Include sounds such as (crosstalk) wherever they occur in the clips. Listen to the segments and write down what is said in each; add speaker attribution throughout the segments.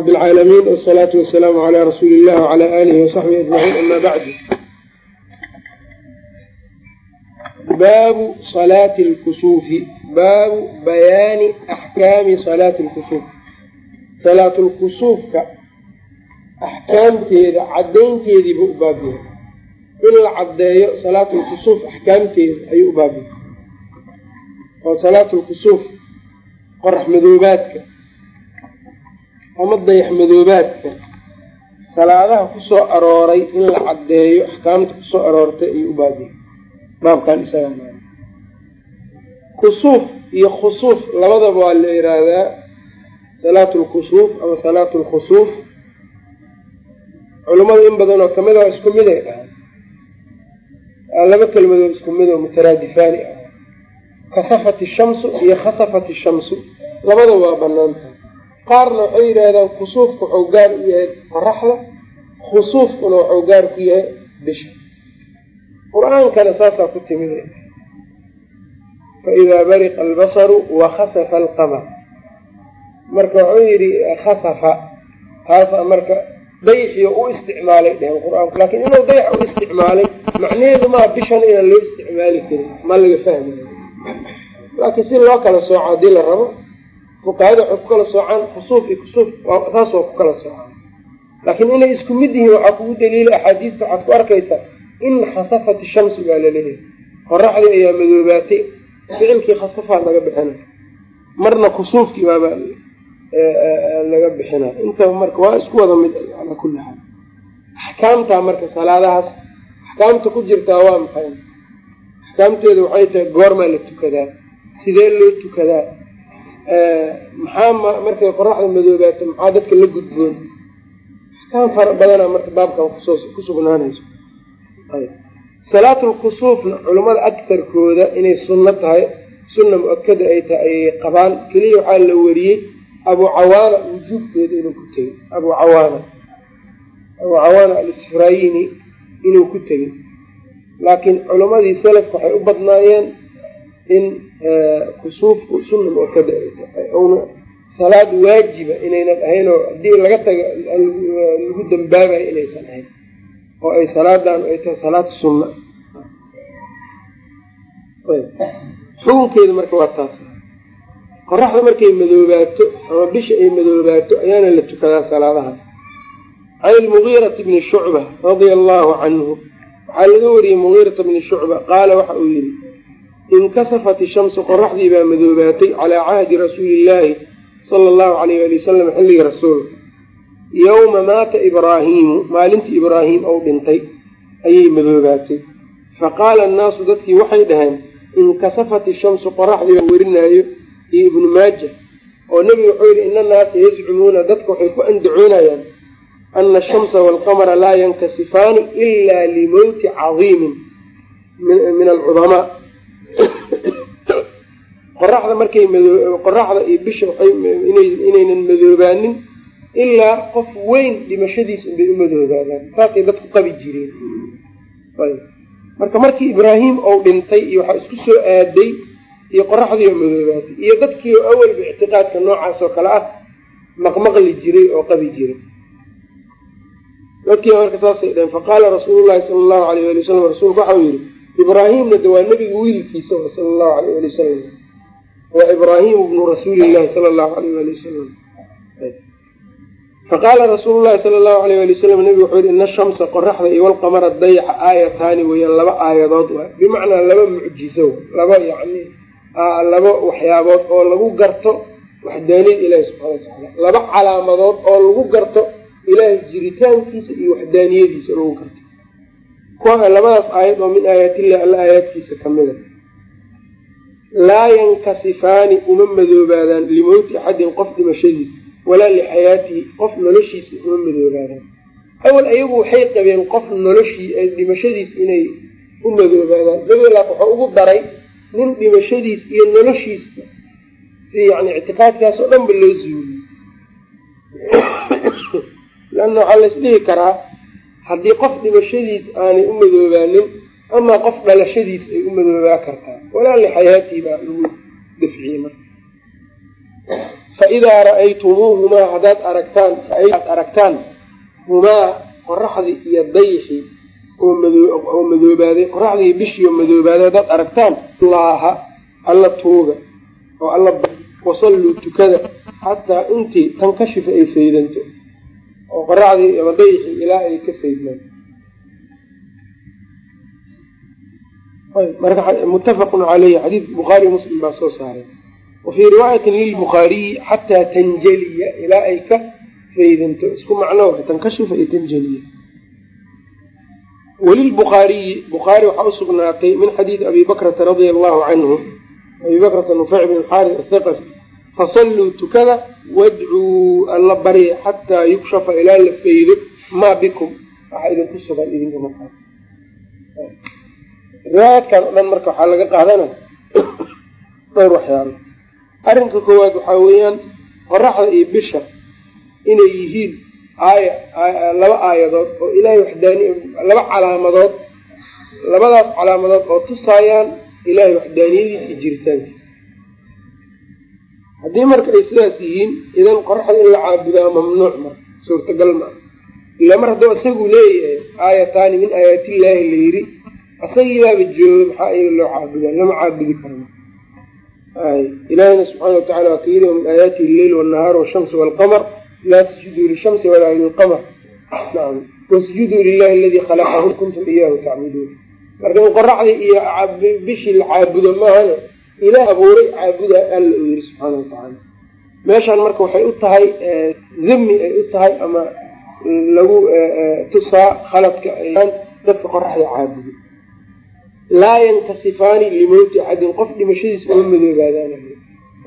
Speaker 1: rab اlcaalamiin wsalaatu wasalaamu calaa rasuuli illah wcala aalihi wasaxbihi ajmaciin ama bacdu baabu salaati lkusuufi baabu bayaani axkaami salaati lkusuuf salaatulkusuufka axkaamteeda caddaynteediiba u baabiya in la caddeeyo salaatulkusuuf axkaamteeda ayuu u baabiya oo salaatulkusuuf qorax madoobaadka ama dayax madoobaadka. Salaadaha ku soo arooray in la caddeeyo axkaamta ku soo aroortay ayuu u baabiya baabkan isaga kusuuf iyo khusuuf labadaba waa la yiraahdaa salaatu lkusuuf ama salaatu lkhusuuf culamada in badan oo ka mid a isku mid ay dhahay laba kelmadood isku mid oo mutaraadifaani ah. Kasafat shamsu iyo khasafat shamsu. Labada waa bannaan tahay qaarna waxay yidhaahdaan kusuufka waxuu gaar u yahay qoraxda khusuufkuna gaar ku yahay bisha. Qur'aankana saasaa ku timid faidaa bariqa albasaru wakhasafa alqamar. Marka wuxuu yidhi khasafa taasaa marka dayxiyo u isticmaalay dheheen qur'aanku. Laakiin inuu dayax u isticmaalay macnaheedu maa bishan inaan loo isticmaali karin ma laga fahmayo laakiin si loo kala sooco haddii la rabo fuqahada waxay ku kala soocaan khusuuf iyo kusuuf saas waa ku kala soocaan. Laakiin inay isku mid yihiin waxaa kugu daliila axaadiista waxaad ku arkaysaa in khasafat shamsi baa la leeyahay qoraxdii ayaa madoobaatay ficilkii khasafaa laga bixina marna kusuufkii baaba laga bixina intaba marka waa isku wada mid calaa kulli xaal. Axkaamtaa marka salaadahaas axkaamta ku jirtaa waa maxay? Axkaamteedu waxay tahay goormaa la tukadaa. Sidee loo tukadaa maxaa markay qoraxda madoobaato maxaa dadka la gudboon? Axkaam fara badana marka baabkan ku soo ku sugnaanayso. Salaatulkusuufna culimmada agtarkooda inay sunno tahay sunna mu'akada ay tahay ayay qabaan keliya waxaa la wariyey abu cawaana wujuubkeeda inuu ku tegey abu cawaana. Abu cawaana alisfrayini inuu ku tegey laakiin culimmadii salafka waxay u badnaayeen in kusuufku sunna una salaad waajiba inaynan ahayn oo haddii laga taga lagu dambaabayo inaysan ahayn oo ay salaadan ay tahay salaad sunna. Xukunkeeda marka waa taas. Qoraxda markay madoobaato ama bisha ay madoobaato ayaana la tukadaa salaadaha. Can ilmugiirati bni shucba radia allahu canhu waxaa laga wariyey mugiirata bni shucba qaala waxa uu yihi inkasafat ishamsu qoraxdii baa madoobaatay calaa cahdi rasuuli illaahi sala allahu alayh ali wasalam xilligii rasuulka. Yowma maata ibraahiimu maalintii ibraahim ou dhintay ayay madoobaatay. Faqaala annaasu dadkii waxay dhaheen inkasafat ishamsu qoraxdii baa werinaayo iyo ibnu maaja oo nebiga wuxuu yihi ina annaasa yazcumuuna dadka waxay ku andacoonayaan ana ashamsa waalqamara laa yankasifaani ilaa limowti cadiimin min alcudamaa qoraxda markay qoraxda iyo bisha inaynan madoobaanin ilaa qof weyn dhimashadiis unbay u madoobaadaan saasay dadku qabi jireen. Marka markii ibraahim ou dhintay iyo waxaa isku soo aaday iyo qoraxdii oo madoobaatay iyo dadkii oo awalba ictiqaadka noocaas oo kale ah maqmaqli jiray oo qabi jiray. Dadkii marka saasay dhaheen faqaala rasuulu llahi sala allahu alayh ali wasalam rasuulku waxau yihi ibraahimna de waa nebiga wiilkiisa sala allahu alayh ali wasalam waa ibraahimu bnu rasuuli llahi sala allahu alayh ali wasalam faqaala rasuulu llahi sala allahu alayh ali wasalam nebigu wuxuu yihi ina ashamsa qoraxda iyo walqamara dayaxa aayataani weeyaan laba aayadood waa. Bimacnaa laba mucjizo laba yacni laba waxyaabood oo lagu garto waxdaaniyada ilaahi subxana watacaala laba calaamadood oo lagu garto ilaahay jiritaankiisa iyo waxdaaniyadiisa lagu garto labadaas aayad oo min aayaatillahi alla aayaadkiisa kamida laa yankasifaani uma madoobaadaan limowti axadin qof dhimashadiisa walaa lixayaatihi qof noloshiisa uma madoobaadaan. Awal ayagu waxay qabeen qof noloshii dhimashadiis inay u madoobaadaan. Dabeelaak waxuu ugu daray nin dhimashadiis iyo noloshiisa si yani ictiqaadkaas oo dhan ba loo zuuliy (coughs) leanna waxaa laisdhihi karaa haddii qof dhimashadiis aanay u madoobaanin amaa qof dhalashadiis ay u madoobaa kartaa walaa lixayaatihi baa lagu dafciyey marka. Faidaa ra'aytumuuhumaa haddaad aragtaan aad aragtaan humaa qoraxdii iyo dayxii oo madoobaaday qoraxdii bishii oo madoobaaday haddaad aragtaan laaha alla tuuga oo alla wasalluu tukada xataa intii tankashifa ay faydanto oo qoraxdii ama dayxii ilaa ay ka marka muttafaqun caleyhi xadiid bukhaari muslim baa soo saaray. Wa fii riwaayatin lilbukhaariyi xataa tanjaliya ilaa ay ka faydanto isku macno tankashifa iyo tanjaliya. Walilbukhaariyi bukhaari waxaa usugnaatay min xadiidi abi bakrata radia allahu canhu abi bakrata nufeyc bin xaaris athaqafi fasalluu tukada wadcuu alla barya xataa yukshafa ilaa la faydo maa bikum waxa idinku sugan idinka markaas riwaayaadkan o dhan marka waxaa laga qaadana dhowr waxyaalo arrinka koowaad waxaa weeyaan qoraxda iyo bisha inay yihiin aaya laba aayadood oo ilaahay waxdaani laba calaamadood labadaas calaamadood oo tusaayaan ilaahay waxdaaniyadiisa iyo jiritaankiisa haddii marka ay sidaas yihiin idan qoraxda in la caabudaa mamnuuc marka suurtagal maa ila mar hadduu isagu leeyahay aayataani min aayaatillaahi la yidhi asagii baaba jooga maxaa iyaga loo caabudaa lama caabudi karno. Ilaahina subxaana watacala waa ka yidhi min aayaatihi alleyl wanahaar washamsi waalqamar laa tasjuduu lishamsi walaa lilqamar. Nacam wasjuduu lilahi aladii khalaqahum kuntum iyaahu tacbuduun. Marka in qoraxdii iyo bishii la caabudo maahana ilaah abuuray caabuda alla uu yiri subxaana watacaala meeshaan marka waxay u tahay dami ay u tahay ama lagu tusaa khaladka dadka qoraxda caabudo. Laa yankasifaani limowti axadin qof dhimashadiisa uma madoobaadaan.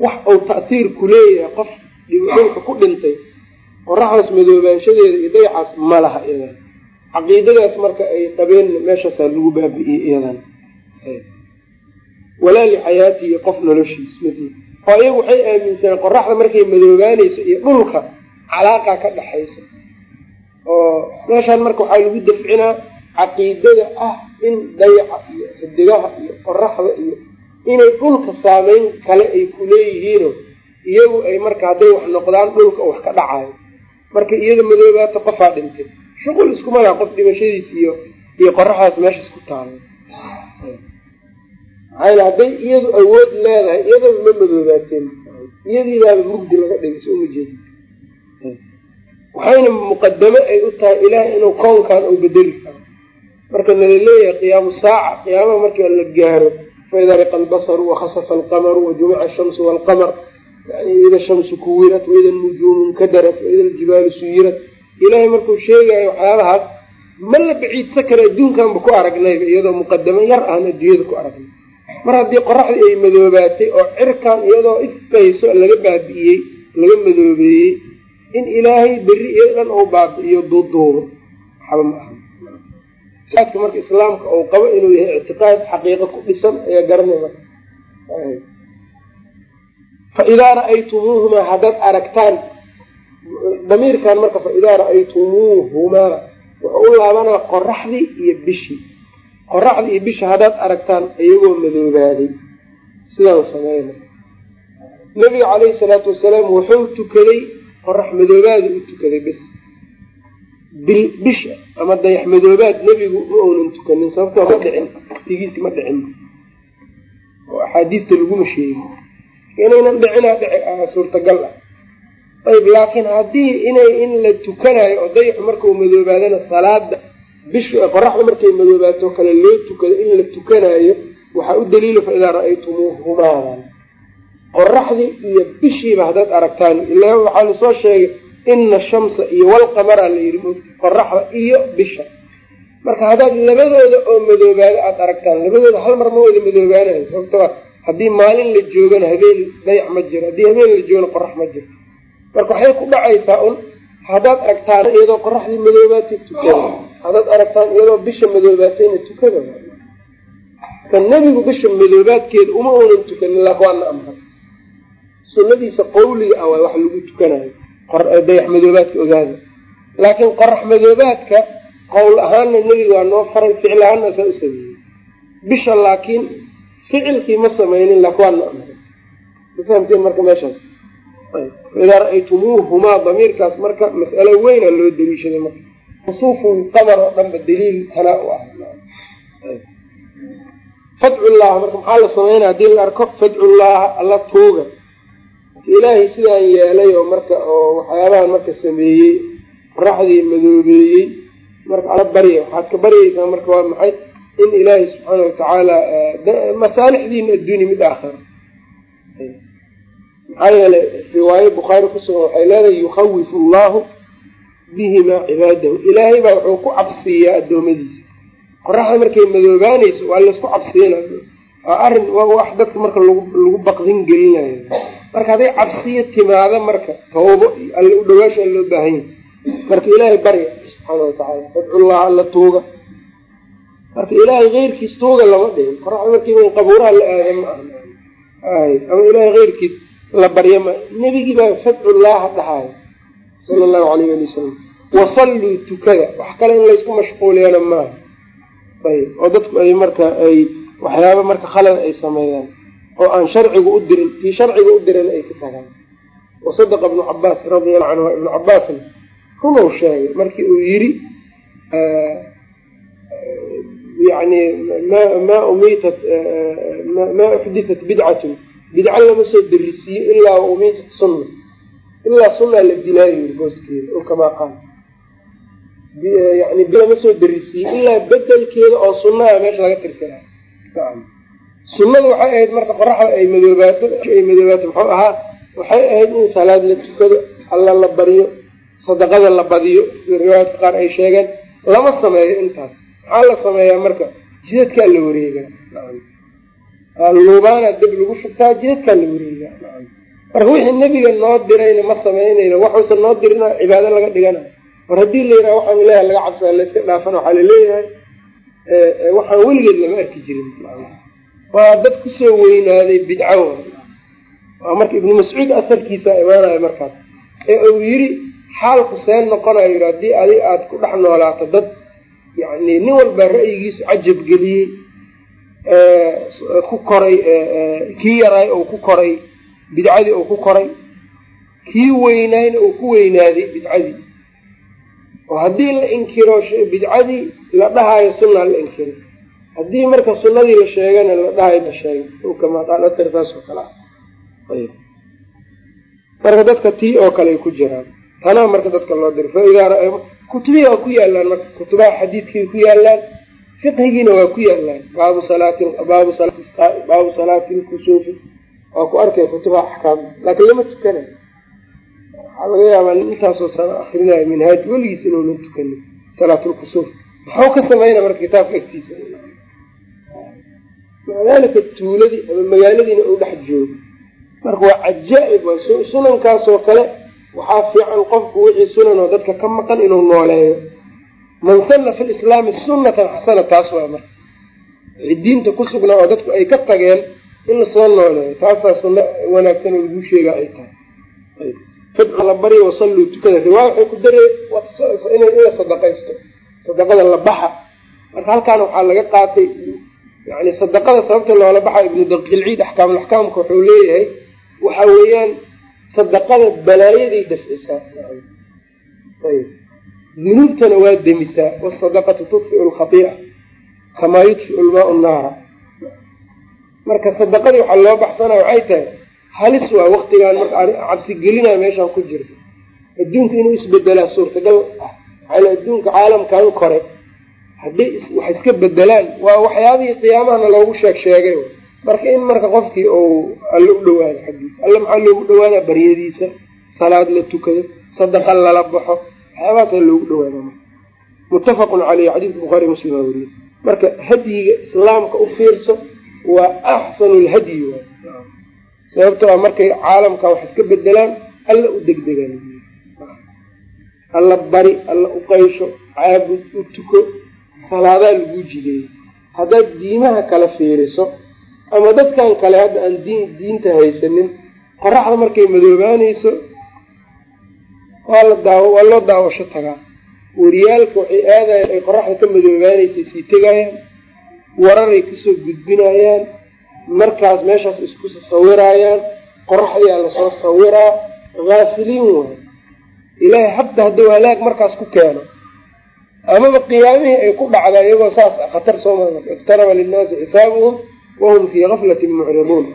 Speaker 1: Wax uu ta'tiir ku leeyahay qof dhulka ku dhintay qoraxdaas madoobaanshadeeda iyo dayacaas ma laha iyadan caqiidadaas marka ay qabeen meeshaasaa lagu baabi'iyey iyadan walaa lixayaatihi qof noloshiis mid oo iyagu waxay aaminsaneen qoraxda markay madoobaanayso iyo dhulka calaaqa ka dhexayso oo meeshaan marka waxaa lagu dafcinaa caqiidada ah in dayaca iyo xidigaha iyo qoraxda iyo inay dhulka saameyn kale ay ku leeyihiino iyagu ay marka hadday wax noqdaan dhulka wax ka dhacayo marka iyada madoobaato qofaa dhintay shuqul iskuma laha qof dhimashadiis iyo iyo qoraxdaas meeshaas ku taalo maxaa hadday iyadu awood leedahay iyadaba ma madoobaateen iyadiibaaba mugdi laga dhigay so uma jeedi waxayna muqadamo ay u tahay ilaah inuu koonkan uu bedeli karo. Marka nala leeyahay qiyaamu saaca qiyaamaha marka la gaaro faidariqa albasaru wakhasafa alqamaru wajumica ashamsu waalqamar yani ida shamsu kuwirat waida nujuumu nkadarat waida aljibaalu suyirat. Ilaahay markuu sheegayo waxyaabahaas ma la baciidsa karo adduunkanba ku aragnayba iyadoo muqadamo yar aan adduunyada ku aragnay mar haddii qoraxdii ay madoobaatay oo cirkan iyadoo ifayso laga baabi'iyey laga madoobeeyey in ilaahay berri iyo dhan uu baabi'iyo duuduubo waxba ma aha. Ictiqaadka marka islaamka uu qabo inuu yahay ictiqaad xaqiiqo ku dhisan ayaa garanay marka fa idaa ra'aytumuuhumaa haddaad aragtaan damiirkan marka fa idaa ra'aytumuuhumaa wuxuu u laabanaa qoraxdii iyo bishii qoraxdii iyo bisha haddaad aragtaan iyagoo madoobaaday sidaan sameyna nabiga caleyhi salaatu wasalaam wuxuu tukaday qorax madoobaada u tukaday bis bil bisha ama dayax madoobaad nebigu ma uunan tukanin sababtoo ma dhicin waqtigiisi ma dhicin. Oo axaadiista laguma sheegin inaynan dhicinaa dhici suurtagal ah. Ayb laakiin haddii inay in la tukanayo oo dayaxu markau madoobaadana salaada bishu qoraxda markay madoobaato kale loo tukado in la tukanayo waxaa u daliila fa idaa ra'aytumuuhumaa qoraxdii iyo bishiiba haddaad aragtaan ilaa waxaa la soo sheegay ina shamsa iyo walqamara la yidhi qoraxda iyo bisha. Marka haddaad labadooda oo madoobaado aada aragtaan labadooda hal mar ma wada madoobaanayo sababtoo haddii maalin la joogana habeen dayax ma jiro haddii habeen la joogana qorax ma jiro. Marka waxay ku dhacaysaa un haddaad aragtaan iyadoo qoraxdii madoobaatay tukada. Haddaad aragtaan iyadoo bisha madoobaatayna tukada. Ka nebigu bisha madoobaadkeeda uma uunan tukanin lawaana amra. Sunadiisa qawliga ah wax lagu tukanayo. Dayax madoobaadka ogaada. Laakiin qorax madoobaadka qowl ahaanna nebiga waa noo faray ficil ahaana saa u sameeyey. Bisha laakiin ficilkii ma sameynin laakin waana amray ma fahamteen marka meeshaas idaa ra'aytumuuhumaa damiirkaas marka mas'alo weyna loo daliishaday marka kusuufu qamar oo dhanba daliil tanaa u ah. Fadcu llaha marka maxaa la sameynaya haddii la arko? Fadcu llaha alla tuuga ilaahay sidaan yeelay oo marka oo waxyaabahan marka sameeyey qoraxdii madoobeeyey marka alla barya waxaad ka baryaysaa marka waa maxay? In ilaahay subxaana watacaala masaalixdiina adduuni mid aakhira maxaa yeelay riwaayo bukhaari kusugan waxay leedahay yukhawifu allahu bihimaa cibaadahu. Ilaahay baa wuxuu ku cabsiiyaa adoomadiisa qoraxda markay madoobaanayso waa laysku cabsiinayo waa arrin wax dadka marka lagu baqdin gelinayo. Marka hadday cabsiyo timaado marka tawbo iyo alle u dhawaashaa loo baahan yahay. Marka ilaahay barya subxaana watacaala fadcullaha alla tuuga. Marka ilaahay keyrkiis tuuga lama dhihin. Qoraxda markiiba in qabuuraha la aada ma aha. Ama ilaahay keyrkiis la barya ma nebigii baa fadcullaaha dhahayo sala allahu alayh ali wasalam wasalluu tukada. Wax kale in laysku mashquuliyana maaha ayb oo dadku ay marka ay waxyaaba marka khalad ay sameeyaan oo aan sharciga u dirin kii sharciga u diran ay ka tagaan. Wasadaqa ibnu cabaas radiallahu canhu ibnu cabaasna runuu sheegay markii uu yiri yani ma ma umitat ma uxditat bidcatun bidco lama soo darisiiyo ilaa umitat sunna. Ilaa sunaa la dilaayo yiri booskeeda o kamaa qaal yani lama soo darisiiyo ilaa bedelkeeda oo sunnaha meesha laga tirtiraa. Sunnadu waxay ahayd marka qoraxda ay madoobaato ay madoobaato muxuu ahaa waxay ahayd in salaad la tukado alla la baryo sadaqada la badiyo riwaayadka qaar ay sheegeen. Lama sameeyo intaas. Maxaa la sameeyaa marka? Jidadkaa la wareegaa luubaana dab lagu shugtaa jidadkaa la wareegaa marka wixii nebiga noo dirayna ma samaynayno waxuusan noo dirina cibaado laga dhiganayo mar haddii la yidhaha waxaan ilaaha laga cabsaa layska dhaafana waxaa la leeyahay waxaan weligeed lama arki jirin. Waa dad ku soo weynaaday bidco. Waa marka ibnu mascuud asarkiisa imaanayo markaas. Ee uu yiri xaalku seen noqonayo haddii adi aada ku dhex noolaato dad. Yani nin walba ra'yigiisu cajab geliyey ku koray kii yaraay ou ku koray bidcadii ou ku koray kii weynaayna uu ku weynaaday bidcadii. Oo haddii la inkiro bidcadii la dhahayo sunaa la inkiro. Haddii marka sunadii la sheegana la dhahayo la sheegay kamaa qaal atar saas oo kale. Ah marka dadka tii oo kale ay ku jiraan. Tanaa marka dadka loo diro faidaa kutubihii waa ku yaalaan marka kutubaha xadiidkii ku yaalaan fiqhigiina waa ku yaalaan baabu baabu salaati lkusuufi waa ku arkay kutubaha axkaam laakiin lama tukanayo waxaa laga yaabaa intaasoo sano akrinayo minhaaj weligiis inuunan tukanin salaatulkusuuf maxuu ka samayna marka kitaabka agtiisa? Maca daalika tuuladii ama magaaladiina uu dhex joogo. Marka waa cajaa-ib sunankaasoo kale. Waxaa fiican qofku wixii sunan oo dadka ka maqan inuu nooleeyo man sanna fi lislaami sunnatan xasana taas waa marka diinta ku sugnaa oo dadku ay ka tageen in la soo nooleeyo taasaa sunno wanaagsan oo lagu sheegaa ay tahay. Fadcu la barya wasalluu tukada. Riwaaya waxay ku daree in la sadaqaysto. Sadaqada la baxa. Marka halkaana waxaa laga qaatay yani sadaqada sababta loola baxa ibnu daqiilciid axkaamulaxkaamka wuxuu leeyahay waxa weeyaan sadaqada balaayaday dafcisaa dunuubtana waa demisaa wasadaqatu tudfiu lkhaiia kamaa yudfiu lmaau naara marka sadaqadii waxaa loo baxsanaa waxay tahay halis waa waktigaan marka cabsigelinaa meeshaan ku jirta adduunka inuu isbedelaa suurtagal ah maxaa adduunka caalamkan kore hadday wax iska bedelaan waa waxyaabihii qiyaamahana loogu sheeg sheegay marka in marka qofkii uu alle u dhawaado xaggiisa alle maxaa loogu dhawaadaa baryadiisa salaad la tukado sadaqa lala baxo waxyaabahaasa loogu dhawaada muttafaqun caleyh xadiidka bukhaari muslim aa weriye marka hadyiga islaamka u fiirso waa axsanu lhadyi waay. Sababto a markay caalamka wax iska bedelaan alla u degdegaan. Alla bari alla u qaysho caabud u tuko salaadaa lagu jideeyey haddaad diimaha kala fiiriso ama dadkan kale hadda aan diin diinta haysanin qoraxda markay madoobaanayso waa la daawo waa loo daawasho tagaa wariyaalka waxay aadayaan ay qoraxda ka madoobaanaysay sii tegayaan wararay ka soo gudbinayaan markaas meeshaas isku sawiraayaan qoraxdiyaa la soo sawiraa. Haafiliin waay ilaahay hadda hadduu halaag markaas ku keeno amaba qiyaamihii ay ku dhacda iyagoo saas khatar sooma iqtaraba linnaasi xisaabuhum wahum fii gaflatin mucriduun.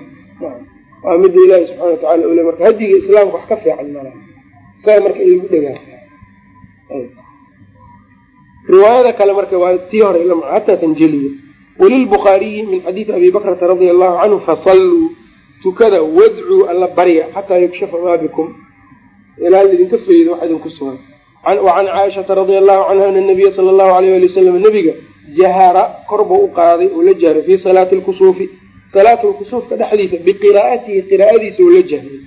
Speaker 1: Waa mida ilaahi subxana watacala ule marka hadiga islaamka wax ka fiican mala isaga marka in lagu riwaayada kale marka waa tii hore hataa tanjeliyo walilbukhaariyi min xadiidi abi bakrata radia allahu canhu fasalluu tukada wadcuu alla barya xataa yukshafa maa bikum. Ilaa idinka faydo wax idinku sugan. Wacan caaishata radia allahu canha ana nabiya sala allahu alayh ali wasalam nabiga jahara kor buu u qaaday oo la jahray fii salaati lkusuufi salaat lkusuufka dhexdiisa biqiraa'atihi qiraa'adiisa oo la jahray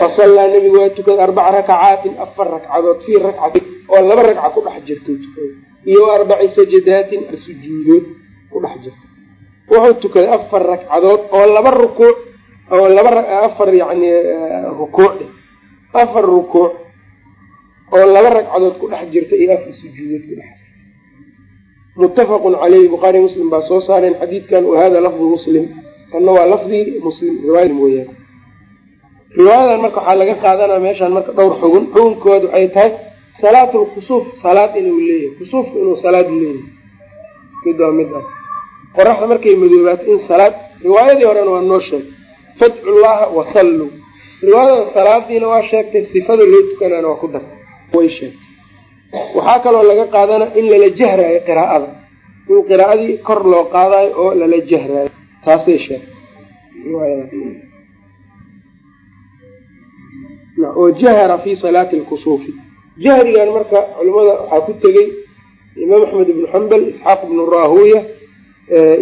Speaker 1: fasallaa nabigu waa tukaday arbaca rakacaatin afar ragcadood fii rakcatin oo laba ragca ku dhex jirta tukaday iyo arbaci sajadaatin sujuudood ku dhex jirta wuxuu tukaday afar ragcadood oo laba rukuuc oo laba afar yani rukuuc afar rukuuc oo laba ragcadood ku dhex jirta iyo afar sujuudood ku dhex muttafaqun caleyhi bukhaari muslim baa soo saareen xadiidkan wahada lafdu muslim kanna waa lafdi muslim riwaaya mooyaane riwaayadan marka waxaa laga qaadanaa meeshaan marka dhowr xugun. Xugunkooda waxay tahay salaat lkusuuf salaad inuu leeyahay. Kusuufka inuu salaad leeyahay. Mid waa mid ah. Qoraxda markay madoobaato in salaad riwaayadii horena waa noo sheegay fadcu llaha wasalluu riwaayadan salaadiina waa sheegtay sifada loo tukanaana waa ku dar. Way sheegtay. Waxaa kaloo laga qaadana in lala jahraayo qiraa'ada. In qiraa'adii kor loo qaadayo oo lala jahraayo. Taasay sheegtay oo jahara fi salaati lkusuufi jahrigan marka culimada waxaa ku tegey imaam axmed ibnu xambal isxaaq ibnu raahuya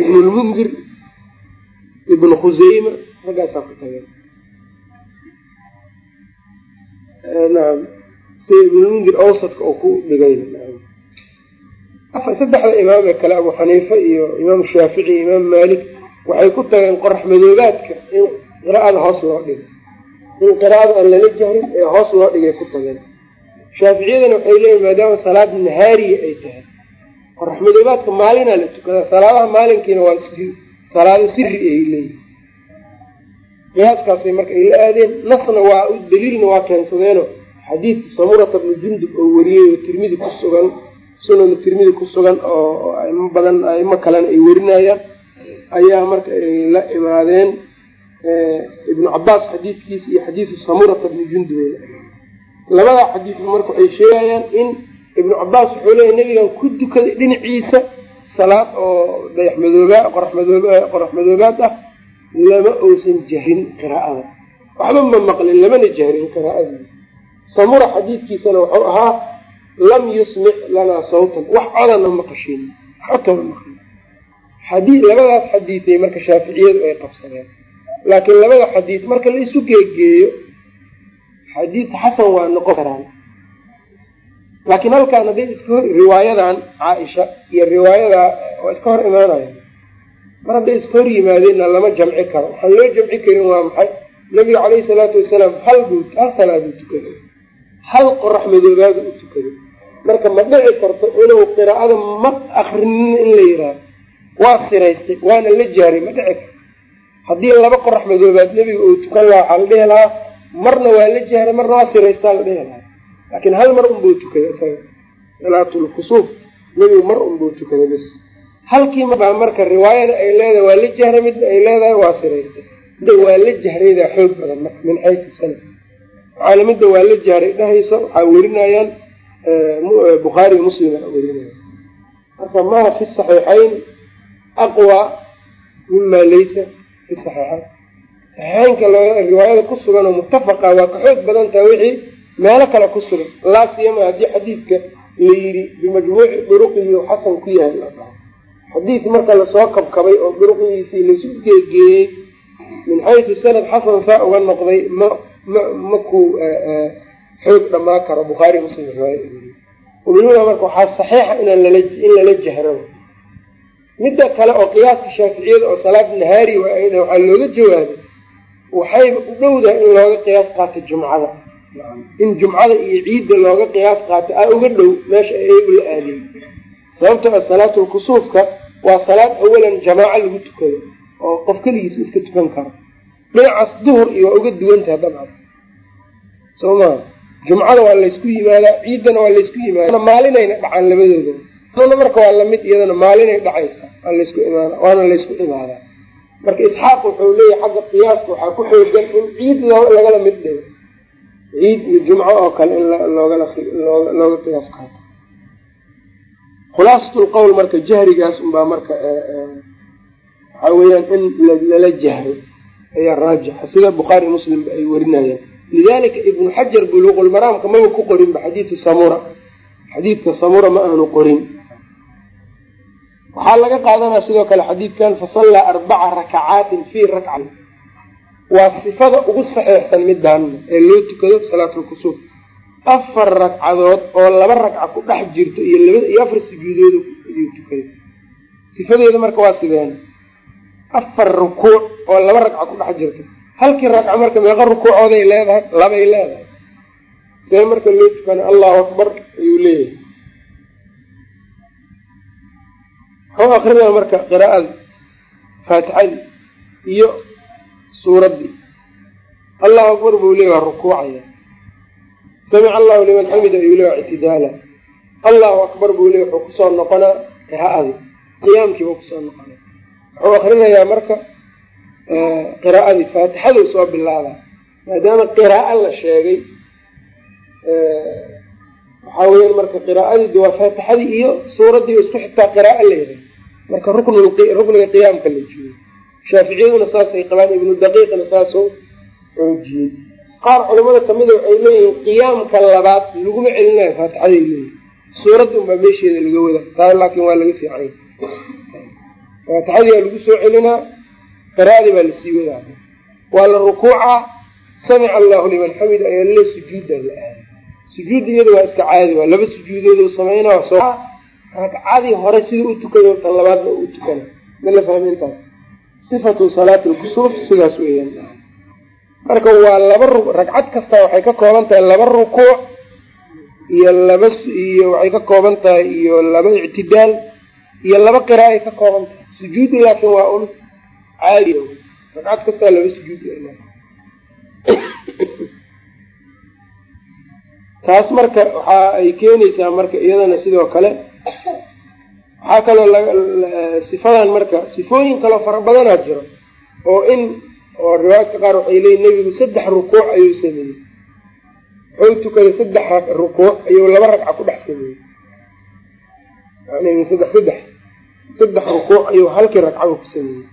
Speaker 1: ibnu lmundir ibnu khuseyma raggaasaa ku tageen naam sida ibnulmundir awsadka oo ku dhigay saddexda imaam ee kale abu xaniifa iyo imaam shaafici iyo imaam maalik waxay ku tageen qorax madoobaadka in qiraa'ada hoos loo dhigo in qiraa'ada aan lala jahrin ee hoos loo dhigay ku tageen shaaficiyadana waxay leeyihiin maadaama salaad nahaariya ay tahay. Qorax madoobaadka maalinaa la tukadaa salaadaha maalinkiina waa salaado siri ay leeyihiin qiyaaskaasay marka ay la aadeen nasna waa daliilna waa keensadeeno. Xadiidka samurata bni jundub oo wariyey oo tirmidi ku sugan sunanu tirmidi ku sugan oo aimo badan aimo kalena ay werinayaan ayaa marka ay la imaadeen ibnu cabaas xadiidkiisa iyo xadiidu samurata bni jundub labada xadiis marka waxay sheegayaan in ibnu cabaas wuxuu leeya nabigan ku dukaday dhinaciisa salaad oo dayax madooba qorax madoob qorax madoobaad ah lama uusan jahrin qiraa'ada. Waxba ma maqlin lamana jahrin qiraa'adii samura xadiidkiisana wuxuu ahaa lam yusmic lanaa sawtan. Wax codana maqashin xotama maqlin labadaas xadiiday marka shaaficiyadu ay qabsadeen laakiin labada xadiis marka la isu geegeeyo xadiid xasan waa noqon karaan. Laakiin halkaan hadday iska hor riwaayadan caaisha iyo riwaayada waa iska hor imaanaya mar hadday iska hor yimaadeenna lama jamci karo. Waxaan loo jamci karin waa maxay? Nabiga caleyhi salaatu wasalaam hal buu hal salaaduu tukaday. Hal qorax madoobaada u tukaday. Marka ma dhici karto inuu qiraa'ada ma akrinin in la yihaaho waa siraystay waana la jaaray ma dhici karto haddii laba qorax madoobaad nebiga uu tukan lahaa waxaa la dhihi lahaa marna waa la jahray marna waa siraystaa la dhihi lahaa. Laakiin hal mar unbuu tukaday isaga. Salaatulkusuuf nebigu mar unbuu tukaday bis halkiima baa marka riwaayada ay leedahay waa la jahray midna ay leedahay waa siraystay midda waa la jahraydaa xoog badan marka min xaysu sanad. Maxaana midda waa la jahray dhahaysa waxaa werinayaan bukhaari muslima werinaya marka maha fi saxiixayn aqwa mima laysa fi saxiixayn saxiixeynka riwaayada ku sugan oo muttafaqa waa ka xoog badan taha wixii meelo kale ku sugan. Laa siyama haddii xadiidka la yidhi bimajmuuci duruqihi xasan ku yahay xadiid marka la soo kabkabay oo duruqdiisii lasu geegeeyey min xaysu sanad xasan saa uga noqday ma ma maku xoog dhamaa karo. Bukhaari muslim riwaaya weliba marka waxaa saxiixa in lala jahro midda kale oo qiyaaska shaaficiyada oo salaad nahaari waxaa looga jawaabay waxayba u dhowdahay in looga qiyaas qaato jumcada. In jumcada iyo ciidda looga qiyaas qaato a uga dhow meesha ayagu la aadiyey sababtoo a salaatulkusuufka waa salaad awalan jamaaco lagu tukado oo qof keligiis iska tukan karo. Dhinacaas duhur iyo waa uga duwan tahay dabcan. Soo maa jumcada waa laysku yimaadaa ciiddana waa laysku yimaada maalinayna dhacaan labadooda na marka waa la mid iyadana maalinay dhacaysa waa laysku imaana waana laysku imaadaa marka isxaaq wuxuu leeyahay xagga qiyaaska waxaa ku xoogan in ciid lagala mid dhigo. Ciid iyo jumco oo kale in looga qiyaas qaato. Khulaasatu lqowl marka jahrigaas unbaa marka waxaa weeyaan in lala jahro ayaa raajixa. Sida bukhaari muslimba ay warinayaan. Lidalika ibnu xajar buluuqulmaraamka maba ku qorinba xadiidu samura. Xadiidka samura ma aanu qorin waxaa laga qaadanaya sidoo kale xadiidkan fasallaa arbaca rakacaatin fii rakca waa sifada ugu saxeixsan midaan ee loo tukado salaatulkusuuf afar ragcadood oo laba ragca ku dhex jirto iyo laba iyo afar sujuudood ayuu tukaday sifadeeda marka waa sideen. Afar rukuuc oo laba ragca ku dhex jirto. Halkii ragca marka meeqa rukuucooday leedahay labay leedahay. See marka loo tukana allahu akbar ayuu leeyahay muxuu akrinaya marka qiraa'adii faatixadii iyo suuraddii allahu akbar buu leeya waa rukuucaya. Samic allahu liman xamida ayuu leeya ictidaala. Allahu akbar buu leeya wuxuu ku soo noqonaa qiraa'adii qiyaamkii buu ku soo noqonaa. Wuxuu akrinayaa marka qiraa'adii faatixaduu soo bilaabaa. Maadaama qiraaa la sheegay waxaa weyan marka qiraa'adii waa faatixadii iyo suuraddii isku xigtaa qiraaa leedahay marka rukn rukniga qiyaamka la joogo. Shaaficiyaduna saasay qabaan ibnu daqiiqna saasoo xoojiyey qaar culamada kamida waxay leeyihiin qiyaamka labaad laguma celinayo faatixaday leeyihiin suuradda unbaa meesheeda laga wada taa laakiin waa laga fiicay. Faatixadii lagu soo celinaa qiraa'adii baa la sii wadaa. Waa la rukuucaa samica allahu liman xamid ayaa le sujuudda la aaday sujuudda iyada waa iska caadi waa laba sujuudood samayna soo ragcadii hore u tukado tan labaadna u tukana ma la fahmi intaas sifatu salaati lkusuuf sidaas weeyaan. Marka waa laba ru ragcad kasta waxay ka kooban tahay laba rukuuc iyo laba iyo waxay ka kooban tahay iyo laba ictidaal iyo laba qira'a ay ka kooban tahay. Sujuudi laakiin waa un caadi. Ragcad kastaa laba sujuud taas marka waxa ay keenaysaa marka iyadana sidoo kale waxaa kaloo sifadan marka sifooyin kaloo fara badanaa jiro oo in oo riwaayadka qaar waxay leeyiin nebigu saddex rukuuc ayuu sameeyey. Wuxuu tukaday saddex rukuuc ayuu laba ragca ku dhex sameeyey. Saddex saddex saddex rukuuc ayuu halkii ragcaba ku sameeyey.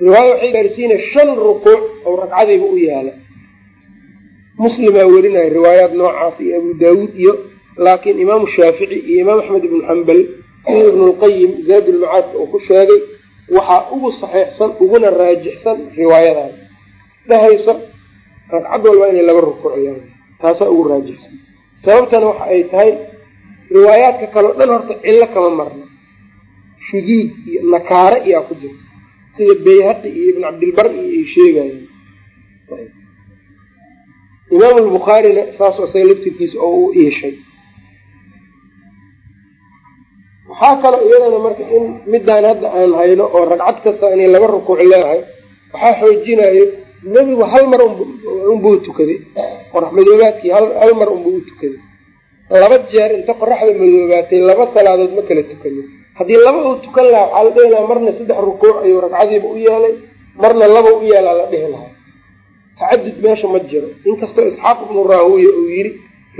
Speaker 1: Riwaaya waxay gaarsiina shan rukuuc oo ragcadiiba u yaalla. Muslimaa werinaya riwaayaat noocaas iyo abu daawuud iyo laakiin imaamu shaafici iyo imaam axmed ibnu xambal sida ibnu lqayim zaadulmacaadka uu ku sheegay waxaa ugu saxiixsan uguna raajixsan riwaayadan dhahayso ragcad walba inay laba rukuuc taasaa ugu raajixsan. Sababtana waxa ay tahay riwaayaadka kaleo dhan horta cillo kama marno shuduud iyo nakaare iyaa ku jirta sida bayhaqi iyo ibn cabdilbar iyo ay sheegayeen imaam lbukhaarina saas isaga laftirkiisa oo u iishay waxaa kaloo iyadana marka in midaan hadda aan hayno oo ragcad kasta inay laba rukuuc leedahay waxaa xoojinayo nebigu hal mar unbuu tukaday qorax madoobaadkii hal mar unbuu u tukaday laba jeer inta qoraxda madoobaatay laba salaadood ma kala tukanin haddii laba uu tukan lahaa waxaa la dhihi lahaa marna saddex rukuuc ayuu ragcadiiba u yeelay marna laba u yeelaa la dhihi lahaa. Tacadud meesha ma jiro. Inkastoo isxaaq ibnu raahuya uu yiri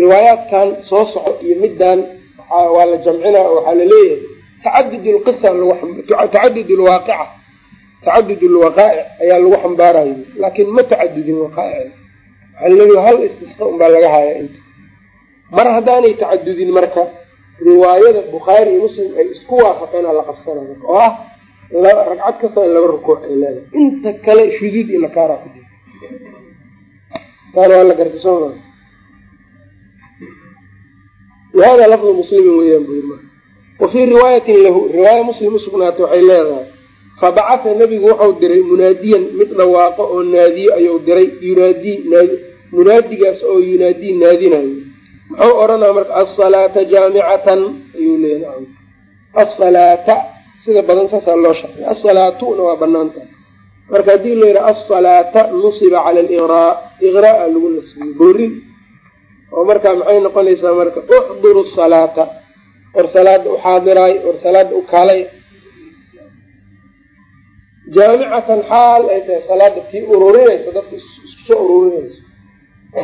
Speaker 1: riwaayaadkan soo soco iyo midaan waa la jamcinaa oo waxaa la leeyahay tacadud lqisa tacadud lwaaqica tacadud lwaqaa'ic ayaa lagu xambaarayo laakiin ma tacadudin waqaa'ic waxaa la leeyahay hal istisqa unbaa laga haya inta. Mar haddaanay tacadudin marka riwaayada bukhaari iyo muslim ay isku waafaqeenaa la qabsana marka oo ah ragcad kasta in laba rukuuc ay leedahay. Inta kale shuduud iyo nakaara ku jira. Taana waa la garta sooma wahada lafdu muslimin weeyaan bu yiri wa fii riwaayatin lahu riwaaya muslim usugnaatay waxay leedahay fabacatha nebigu wuxuu diray munaadiyan mid dhawaaqo oo naadiye ayuu diray yunaadii munaadigaas oo yunaadii naadinayo muxuu odhanaya marka asalaata jaamicatan ayuu leeyahay asalaata sida badan saasaa loo shaqeya asalaatuna waa banaanta marka haddii la yidhaha asalaata nusiba cala aliqraa iqraa lagu nasbiyo boorin oo markaa maxay noqonaysaa marka uxduru salaata. War salaada uxaadiraay war salaada ukaalay jaamicatan xaal ay tahay salaada tii ururinaysa dadka isku soo ururinayso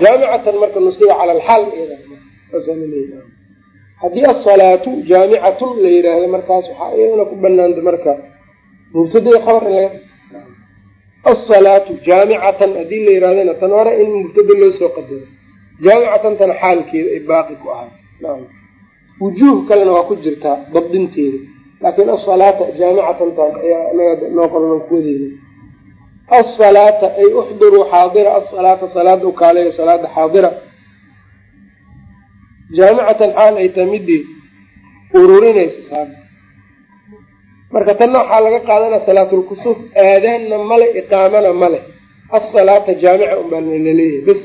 Speaker 1: jaamicatan marka nusiba cala alxaal haddii asalaatu jaamicatun la yidhaahdo markaas waxaa iyadana ku banaanta marka mubtadai khabar laga asalaatu jaamicatan haddii la yidhahdana tan hore in mubtada loo soo qadaro jaamicatan tan xaalkeeda ay baaqi ku ahay wujuuh kalena waa ku jirtaa dabdinteeda laakin asalaata jaamicatan tan ayaa anaga noo qoran kuwadeeda. Asalaata ay uxduruu xaadira asalaata salaada ukaaleeyo salaada xaadira. Jaamicatan xaal ay tahay midii ururinaysa saada marka tanna waxaa laga qaadanaya salaatulkusuuf aadaanna male iqaamana male asalaata jaamica unbaa la leeyahay bis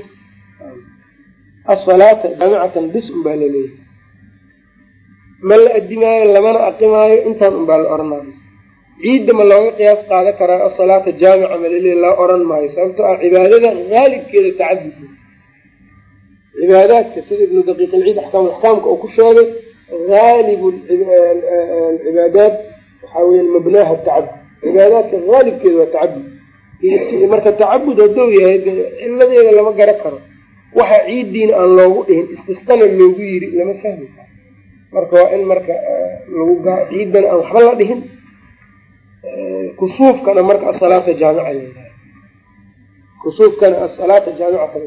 Speaker 1: asalaata jaamicatan bis unbaa la leeyahay. Ma la adimaayo lamana aqimaayo intaan unbaa la oranaayo. Ciidda ma looga qiyaas qaadan karaa asalaata jaamica ma laleeyahy laa oran maayo. Sababtoo ah cibaadada haalibkeeda tacadud cibaadaadka sida ibnu daqiiq ilciid axkaam axkaamka uu ku sheegay haalib cibaadaat waxaa weya mabnaaha tacabud cibaadaadka haalibkeeda waa tacabud marka tacabud hadduu yahay ciladeeda lama gara karo waxa ciiddiina aan loogu dhihin istisqana loogu yiri lama fahmi karo. Marka waa in marka lagu ciiddana aan waxba la dhihin kusuufkana marka asalaata jaamica layidhaha kusuufkana asalaata jaamicata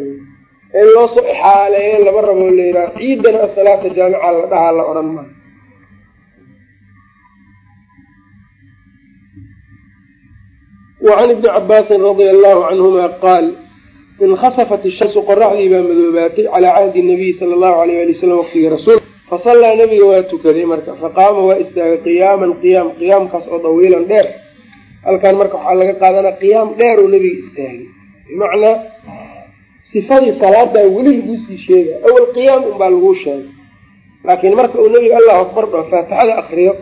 Speaker 1: in loo soo ixaaleeyo lama rabo layidhaha ciidana asalaata jaamica la dhahaa la odhan maayo. Wacan ibni cabaasin radia allahu canhuma qaal inkhasafat ishamsu qoraxdii baa madoobaatay calaa cahdi nabiyi sala allahu alayh ali wasalam waqtigii rasuul fasallaa nabiga waa tukaday marka faqaama waa istaagay qiyaaman qiyaam qiyaamkaas oo dawiilan dheer halkan marka waxaa laga qaadanaa qiyaam dheer oo nabiga istaagay bimacnaa sifadii salaadaa weli laguu sii sheega awal qiyaam unbaa laguu sheegay laakiin marka uu nebiga allahu akbar dhao faatixada akriyo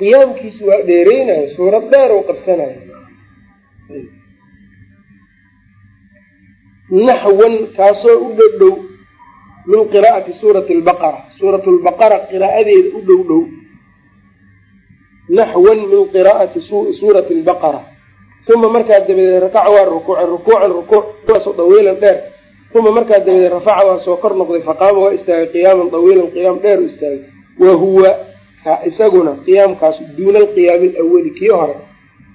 Speaker 1: qiyaamkiisu waa dheereynayo suurad dheer u qabsanayo naxwan kaasoo u dhow dhow min qiraa'ati suurati albaqara suurat lbaqara qiraa'adeeda u dhow dhow naxwan min qiraa'ati suurati albaqara uma markaa dabadeed rakaca waa rukuucay rukuucan rukuuckaasoo dawiilan dheer uma markaa dabadeed rafaca waa soo kor noqday faqaama waa istaagay qiyaaman dawiilan qiyaam dheer u istaagay wa huwa isaguna qiyaamkaas duuna alqiyaami alawali kii hore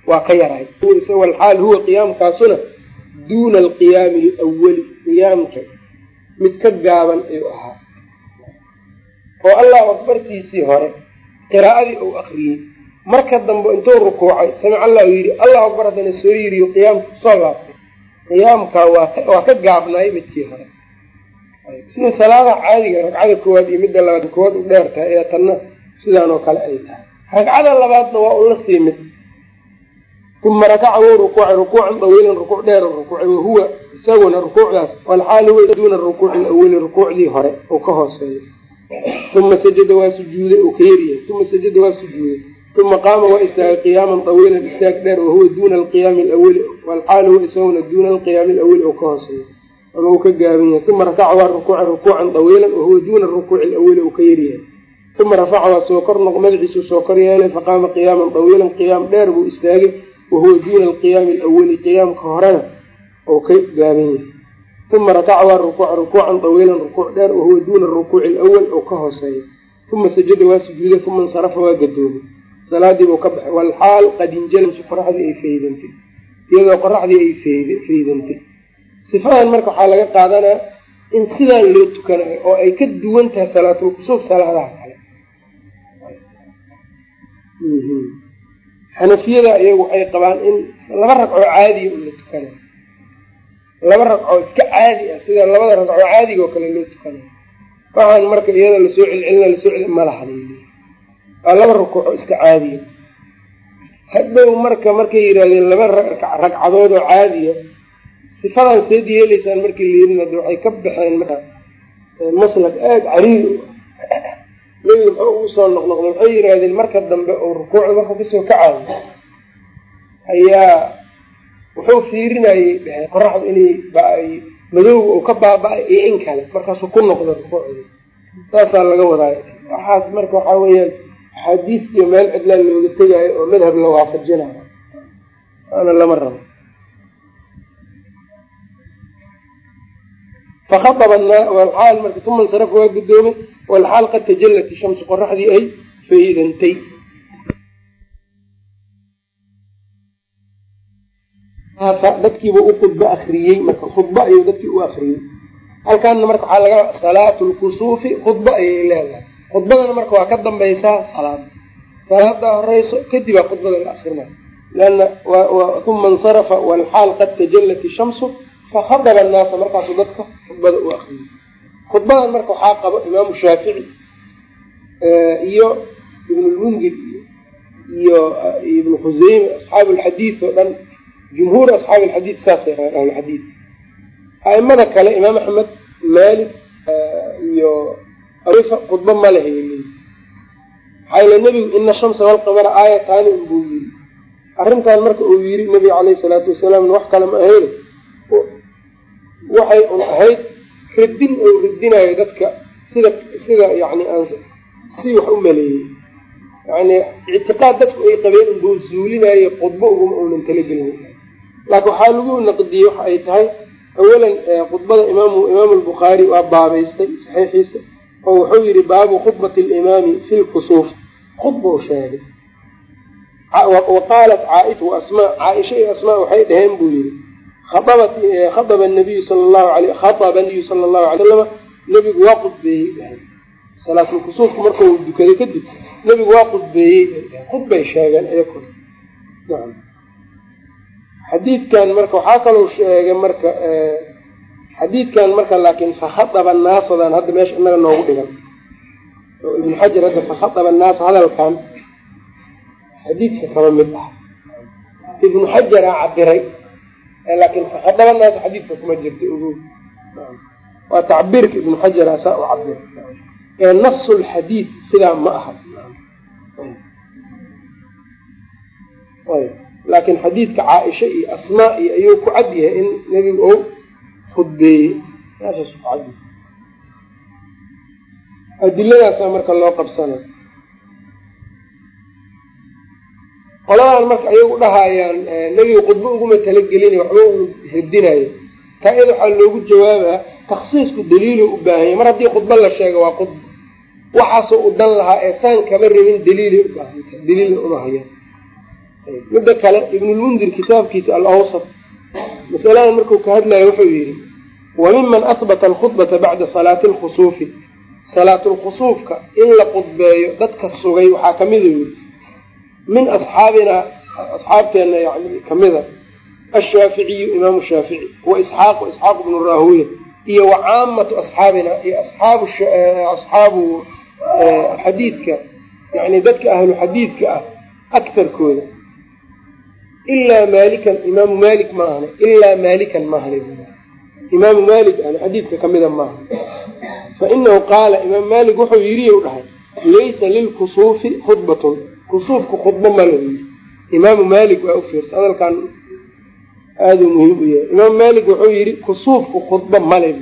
Speaker 1: waa ka yaray alxaal huwa qiyaamkaasuna duuna alqiyaami alawali qiyaamka mid ka gaaban ayuu ahaa. Oo allahu akbartiisii hore qiraa'adii uu akriyey marka dambe intuu rukuucay samic allahu yidhi allahu akbar haddana soo yiriyo qiyaamka ku soo laabtay qiyaamka waa ka gaabnaay midkii hore. Sida salaadaha caadiga ragcada koowaad iyo midda labaad koowaad u dheer tahay ee tanna sidaan oo kale ay tahay. Ragcada labaadna waa ula sii mid uma rakaca wou rukuucay rukuucan dawiilan rukuuc dheer rukuucay wahuwa isaguna rukuucdaas walxaal huwa duuna rukuuci lawali rukuucdii hore uu ka hooseeyo uma sajada waa sujuuday uu ka yaryahay uma sajada waa sujuuday uma qaama waa istaagay qiyaaman dawiilan istaag dheer wahuwa duuna alqiyaami alawali walxaal huwa isaguna duuna alqiyaami alawali uu ka hooseeyo ama uu ka gaaban yahay uma rakaca waa rukuucay rukuucan dawiilan wahuwa duuna rukuuci alawali uu ka yaryahay uma rafaca waa soo kor noq madaxiisuu soo kor yeelay faqaama qiyaaman dawiilan qiyaam dheer buu istaagay wahuwa duuna alqiyaami alawali qiyaamka horena ou ka gaaban yahay uma rakaca waa rukuuca rukuucan dawiilan rukuuc dheer wahuwa duuna rukuuci alawal ou ka hooseeya uma sajada waa sujuuday uma insarafa waa gadoomay salaadii buu ka baxay walxaal qad injalamsi qoraxdii ay faydantay iyadoo qoraxdii ay faydantay sifadan marka waxaa laga qaadanaa in sidaan loo tukanayo oo ay ka duwan tahay salaatulkusuuf salaadaha kale xanafiyada iyagu waxay qabaan in laba ragcoo caadiya un la tukanayo. Laba ragcoo iska caadi ah sida labada ragcoo caadiga oo kale loo tukanayo. Waxaan marka iyadoo la soo celcelina la soo celi malaxday waa laba rukuucoo iska caadiya hadhow marka markay yidhahdeen laba ragcadood oo caadiya sifadan seed yeelaysaan markii la yidhin waxay ka baxeen marka maslak aada cariiri nebiga muxuu ugu soo noqnoqday waxay yidhaahdeen marka dambe oo rukuucda markuu ka soo kacayo ayaa wuxuu fiirinayay qoraxdu inay baay madowga uu ka baaba-ay iyo in kale markaasuu ku noqdo rukuucdii saasaa laga wadaay waxaas marka waxaa weeyaan axaadiistiyo meel cidlaan looga tegaayo oo madhab la waafajinayo. Waana lama rabo. Fakhaaba walxaal marka uma insarafa waa gudoomay walxaal qad tajallat ishamsu qoraxdii ay faydantay. Dadkiiba u khudbo akriyey marka khudbo ayuu dadkii u akriyey halkaana marka waxaa laga salaatu lkusuufi khudbo ayay leedahay. Khudbadana marka waa ka dambaysaa salaada salaadaa horeyso kadibaa khudbada la akrinayo leana uma insarafa walxaal qad tajallat ishamsu fakhadaba annaasa markaasuu dadka khudbada u akriyey khudbadan marka waxaa qabo imaamu shaafici iyo ibnulmundir iyo ibnu khuseyme asxaabu lxadiid oo dhan jumhuur asxaabi alxadiid saasay ahlulxadiid aimada kale imaam axmed maalik iyo khudba ma leha yleyi maxaa yile nebigu ina shamsa walqamara aayataani unbuu yiri arrintan marka uu yiri nebiga caleyhi salaatu wasalaam wax kale ma ahayn. Waxay un ahayd radin ou radinayo dadka sida sida yani si wax u maleeyey. Yani ictiqaad dadku ay qabeen unbuu zuulinayo khudbo uguma uunan talagelin laakiin waxaa lagu naqdiyey waxa ay tahay awalan khudbada imaam imaamu albukhaari waa baabaystay saxiixiisa oo wuxuu yihi baabu khudbati alimaami fi lkusuuf khudba u sheegay. Wa qaalat caaisha asmaa caaisha iyo asmaa waxay dhaheen buu yihi khababat khababa nabiyu sala allahu alay khaaba nabiyu sala allahu alay salama nebigu waa khudbeeyey dhahay salaatulkusuufku markau dukaday kadib nebigu waa khudbeeyey khudbay sheegeen iyakun naam. Xadiidkan marka waxaa kaloo sheegay marka xadiidkan marka laakin fakhadaba naasadan hadda meesha inaga noogu dhigan. Oo ibnu xajar hadda fakhadaba naasa hadalkan xadiidka kama mid ah. Ibnu xajaraa cabiray laakin naasa xadiidka kuma jirta ogo waa tacbiirka ibnu xajar saa u cabir ee nafsu lxadiid sidaa ma aha laakin xadiidka caaisha iyo asmaa iyo ayuu ku cad yahay in nebigu ou khudbeeyey meeshaas ku cad yahay adiladaasa marka loo qabsanayo qoladan marka ayagu dhahayaan nebiga khudbo uguma talagelina waxba uu radinayo taa iyada waxaa loogu jawaabaa taksiisku daliilo u baahanya mar haddii khudbo la sheego waa khudbo waxaasoo u dan lahaa ee saan kama rabin daliilay u baahanta daliilna uma hayaan midda kale ibnulmundir kitaabkiisa alawsat masaladan markuu ka hadlayo wuxuu yihi wa miman ahbata alkhudbata bacda salaati lkhusuufi salaatulkhusuufka in la khudbeeyo dadka sugay waxaa kamida yiri min asxaabina asxaabteena yani kamida ashaaficiyu imaamu shaafici wa isxaaq isxaaq bnu raahuya iyo wa caamatu asxaabina iyo asxaabu asxaabu xadiidka yani dadka ahlu xadiidka ah akarkooda ilaa maalikan imaamu maalik ma ahna ilaa maalikan maahna imaamu maalik ahna xadiidka kamida maaha fa inahu qaala imaam maalik wuxuu yiri u dhahay laysa lilkusuufi khudbatun kusuufka khudbo ma le imaamu maalik waa ufiirsa hadalkan aaduu muhiim u yahay. Imaamu maalik wuxuu yihi kusuufku khudbo male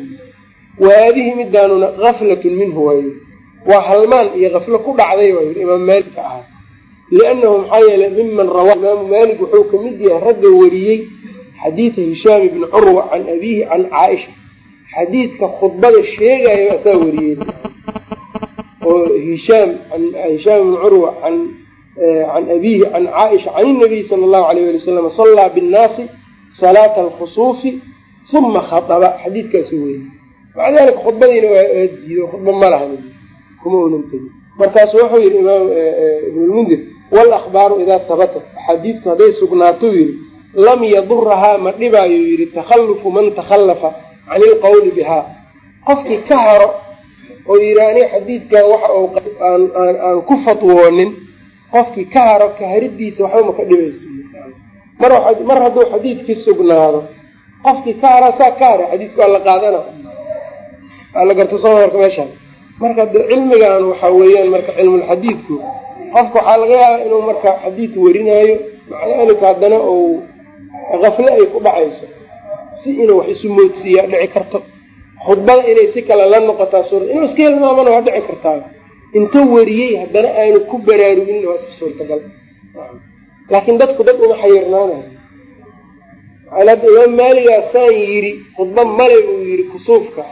Speaker 1: wa haadihi midaanuna gaflatun minhu waayi waa halmaan iyo kaflo ku dhacday waa yii imaam maalik ka ahaa. Liannahu maxaa yeelay miman rawaa imaamu maalik wuxuu ka mid yahay ragga wariyey xadiida hishaam ibni curwa can abiihi can caaisha. Xadiidka khudbada sheegayo asaa wariyey. Oo hishaam hishaam ibni curwa an can abiihi can caaisha can inabiy sala allahu alayh ali wasalam sallaa binnaasi salaata alkhusuufi uma khaaba xadiidkaasu weriyey maca dalika khudbadiina waa diido khudba ma lahan kuma unan tegin wuxuu yihi imaam ibnulmundir walakhbaaru idaa tabatat axaadiidtu hadday sugnaato yidhi lam yadurahaa ma dhibaayo yidhi takhalufu man takhallafa can ilqowli bihaa qofkii ka haro oo yidhi ani xadiidkan waxa aan ku fatwoonin qofkii ka haro kaharidiisa waxba ma ka dhibayso. Mar mar hadduu xadiidkii sugnaado qofkii ka hara saa ka hara xadiidka waa la qaadana. Waa la garta soo marka meeshaan. Marka de cilmigan waxa weeyaan marka cilmulxadiidku qofka waxaa laga yaabaa inuu marka xadiid warinaayo maca dalika haddana uu kafle ay ku dhacayso si inuu wax isu moodsiiyaa dhici karto. Khudbada inay si kale la noqotaa suura inuu iska hilmaamana waa dhici kartaa inta wariyey haddana aanu ku baraarugin waa iska suurtagal. Laakiin dadku dad uma xayirnaanayo. Hadda imaam maaligaa saan yiri khudba male buu yiri kusuufka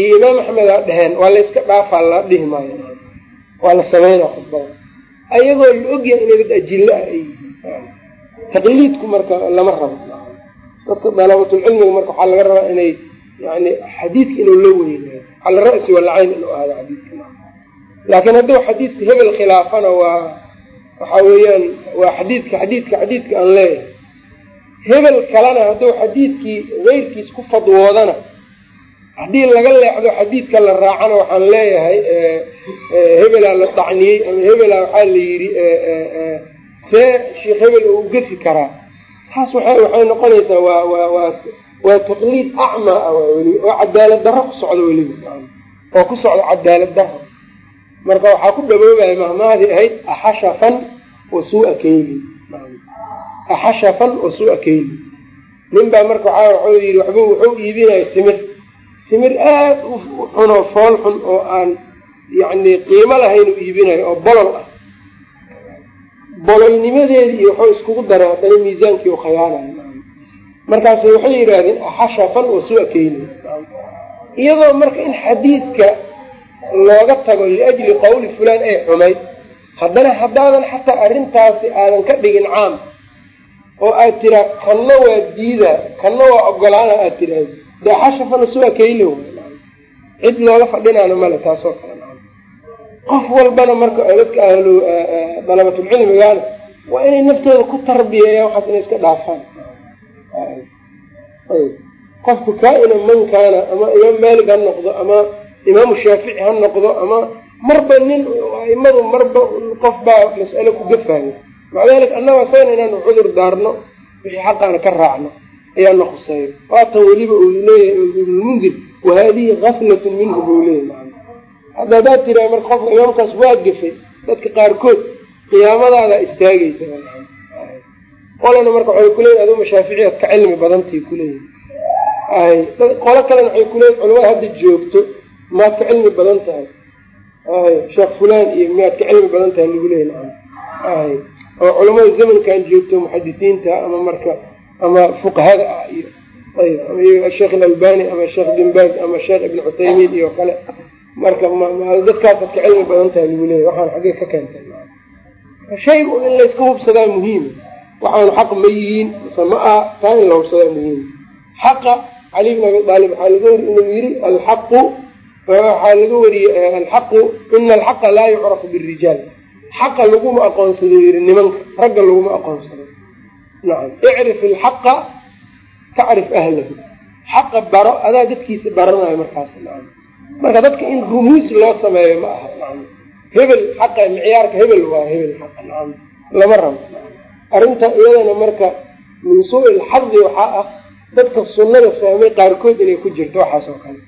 Speaker 1: iyo imaam axmed aa dheheen waa layska dhaafaa la dhihi maayo. Waa la sameynaa khudbada. Ayagoo la ogyahay inay dad ajilo ah ay taqliidku marka lama rabo. Dadka dalabatulcilmiga marka waxaa laga rabaa inay yani xadiidka inuu la weynayo cala ra'si walacayn inuu aado xadiidka laakiin hadduu xadiidka hebel khilaafana waa waxa weeyaan waa xadiidka xadiidka xadiidka aan leeyahay. Hebel kalena hadduu xadiidkii keyrkiis ku fadwoodana haddii laga leexdo xadiidka la raacana waxaan leeyahay hebelaa la dacniyey ama hebelaa waxaa la yidhi see sheekh hebel uu gafi karaa. Taas wa waxay noqonaysaa waa waa waa waa taqliid acmaa ah weli oo cadaalad darro ku socdo weliba. Oo ku socdo cadaalad darro marka waxaa ku dhaboobaya mahmahdii ahayd axashafan wa suua keyli axashafan wa suua keyli nin baa marka waxaa waxuu yidhi waxba wuxuu iibinayo timir timir aad u xun oo fool xun oo aan yacni qiimo lahayn u iibinayo oo bolol ah. Bololnimadeedi iyo waxuu iskugu daray haddana miisaankii u khayaanayo markaas waxay yidhaahdeen axashafan wa suua keyli iyadoo marka in xadiidka looga tago liajli qawli fulaan ay xumayd haddana haddaadan xataa arrintaasi aadan ka dhigin caam oo aad tiraa kanna waa diida kanna waa ogolaana aad tiraahdo dee xashafana suwa kaylo cid looga fadhinaana male taasoo kale qof walbana marka dadka ahlu dalabatulcilmigaana waa inay naftooda ku tarbiyeeyaan waxaas inay iska dhaafaan. Qofku kaa-ina man kaana ama imaam maalig ha noqdo ama imaamu shaafici ha noqdo ama marba nin aimadu marba qof baa mas'ale ku gafayo maca dalik annaga sayna inaanu cudur daarno wixii xaqaana ka raacno ayaana khuseeyo waatan weliba uu leeyahay ibnulmundir wahaadihi gaflatun minhu buu leeyahy hadda haddaad tiraa marka qofka imaamkaas waa gafay dadka qaarkood qiyaamadaada istaagaysa qolana marka waxay kuleeyihin aduma shaaficiyaad ka cilmi badantii kuleeyihin ay qolo kalena waxay kuleeyihin culamada hadda joogto maad ka cilmi badan tahay. Ay sheekh fulaan iyo miyaad ka cilmi badan tahay lagu ay oo culamada zamankan joogto muxadisiinta ama marka ama fuqahada ah iyo ayb sheekh alalbani ama sheekh bin baaz ama sheekh ibn cuthaymiin iyo kale. Marka dadkaasaad ka cilmi badan tahay lagu leeya waxaan xaggee ka keentay. Shaygu in layska hubsadaa muhiima waxaanu xaq ma yihiin mise ma aha taa in la hubsadaa muhiima xaqa cali bn abi aalib waxaa laga wari inuu yiri alxaqu waxaa laga wariyey alxaqu ina alxaqa laa yucrafu birijaal xaqa laguma aqoonsado yiri nimanka ragga laguma aqoonsado. Nacam icrif ilxaqa tacrif ahlahu. Xaqa baro adaa dadkiisa baranayo markaas nacam marka dadka in rumuus loo sameeyo ma aha nacam hebel xaqa micyaarka hebel waa hebel xaqa nacam lama rabo. Arrinta iyadana marka min suu-il waxaa ah dadka sunnada fahmay qaarkood inay ku jirto waxaas oo kale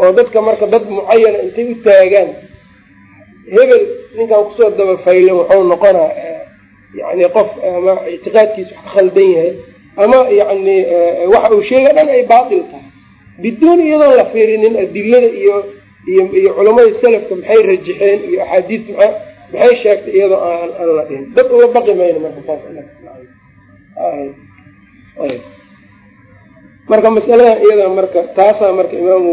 Speaker 1: oo dadka marka dad mucayana intay u taagaan hebel ninkaan ku soo daba faylan wuxuu noqonaa yani qof ama ictiqaadkiisa wax ka khaldan yahay ama yani waxa uu sheega dhan ay baatil tahay. Biduun iyadoon la fiirinin adilada iyo iyo iyo culamada selafka maxay rajixeen iyo axaadiista maa maxay sheegtay iyadoo aan aan la dhihin. Dad uga baqi mayno marka taas marka masaladan iyada marka taasaa marka imaamu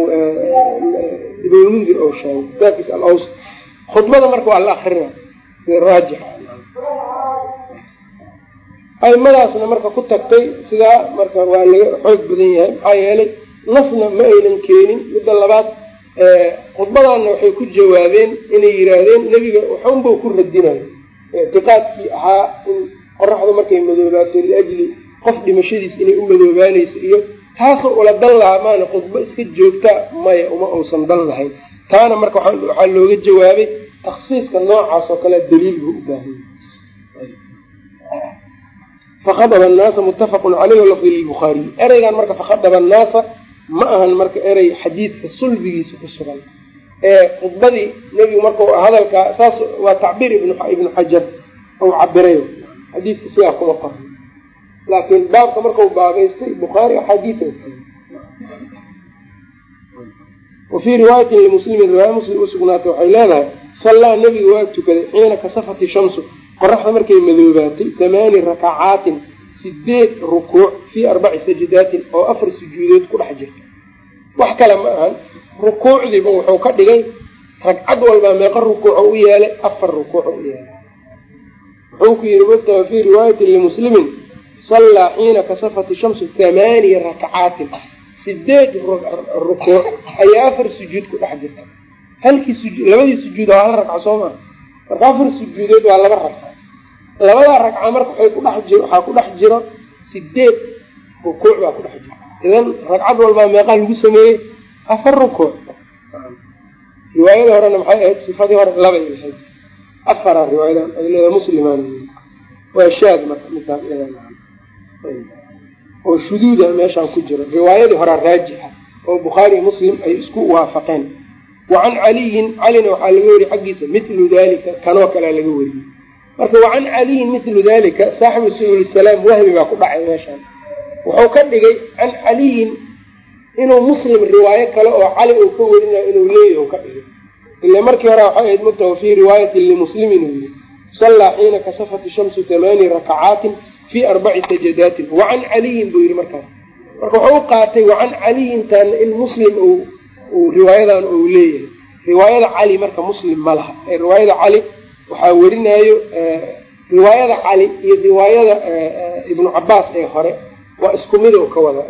Speaker 1: ibnulmundir oo sheegay kitaabkiisa alaws. Khudbada marka waa la akrina sida raajixa. Aimadaasna marka ku tagtay sidaa marka waa laga xoog badan yahay maxaa yeelay nasna ma aynan keenin. Midda labaad khudbadaanna waxay ku jawaabeen inay yidhaahdeen nebiga waxunbau ku radinayo ictiqaadkii ahaa in qoraxdu markay madoobaato liajli qof dhimashadiis inay u madoobaanayso iyo taasoo ula dan lahaa maana khudbo iska joogta maya uma uusan dan lahayn. Taana marka waxaa looga jawaabay taksiiska noocaas oo kale daliil buu u baahanya fakhadaba annaasa muttafaqun caleyh walafdi lilbukhaariy ereygan marka fakhadaba annaasa ma ahan marka erey xadiidka sulbigiisa ku sugan. Ee khudbadii nebigu marka hadalkaa saas waa tacbiir ibnu xajar ou cabiray xadiidka sidaa kuma qoran laakiin baabka markau baabaystay bukhaari axaadiia wa fii riwaayatin limuslimin riwaaya muslim usugnaatay waxay leedahay sallaa nebiga waa tukaday xiina kasafati shamsu qoraxda markay madoobaatay thamaani rakacaatin sideed rukuuc fii arbaci sajidaatin oo afar sujuudood ku dhex jirta. Wax kale ma ahan rukuucdiiba wuxuu ka dhigay ragcad walbaa meeqa rukuuco u yeelay afar rukuuco u yeelay. Wuxuu ku yihi wata fii riwaayatin limuslimin sallaa xiina kasafati shamsu thamaaniya rakcaatin sideed rukuuc ayaa afar sujuud ku dhex jirta halkii labadii sujuud waa hal ragco soo maa marka afar sujuudood waa laba ragco labadaa ragca marka waay ku dhex jiro waxaa ku dhex jiro sideed rukuuc baa ku dhex jiro idan ragcad walbaa meeqaa lagu sameeyey afar rukuuc riwaayada horena maxay ahayd sifadii hore labay ahayd afara riwaayadan ay leedahay muslimaan waa shaad marka midkaas oo shuduuda meeshaan ku jiro. Riwaayadii horaa raajixa oo bukhaari muslim ay isku waafaqeen. Wa can caliyin calina waxaa laga weriye xaggiisa mithlu dalika kanoo kalea laga weriyey marka wa can caliyin mithlu dalika saaxibu subul salaam wahmi baa ku dhacay meeshaan. Wuxuu ka dhigay can caliyin inuu muslim riwaayo kale oo cali uu ka werinayo inuu leeyahy ka dhigay. Ila markii hore waxay ahayd mugta fii riwaayatin limuslimin uu yiri sallaa xiina kasafat shamsu tamaani rakacaatin fii arbaci sajadaatin wa can caliyin buu yihi markaas. Marka wuxuu u qaatay wa can caliyintaana in muslim uu riwaayadan uu leeyahay. Riwaayada cali marka muslim ma laha. Ee riwaayada cali waxaa werinayo riwaayada cali iyo riwaayada ibnu cabaas ee hore waa isku mid oo ka wada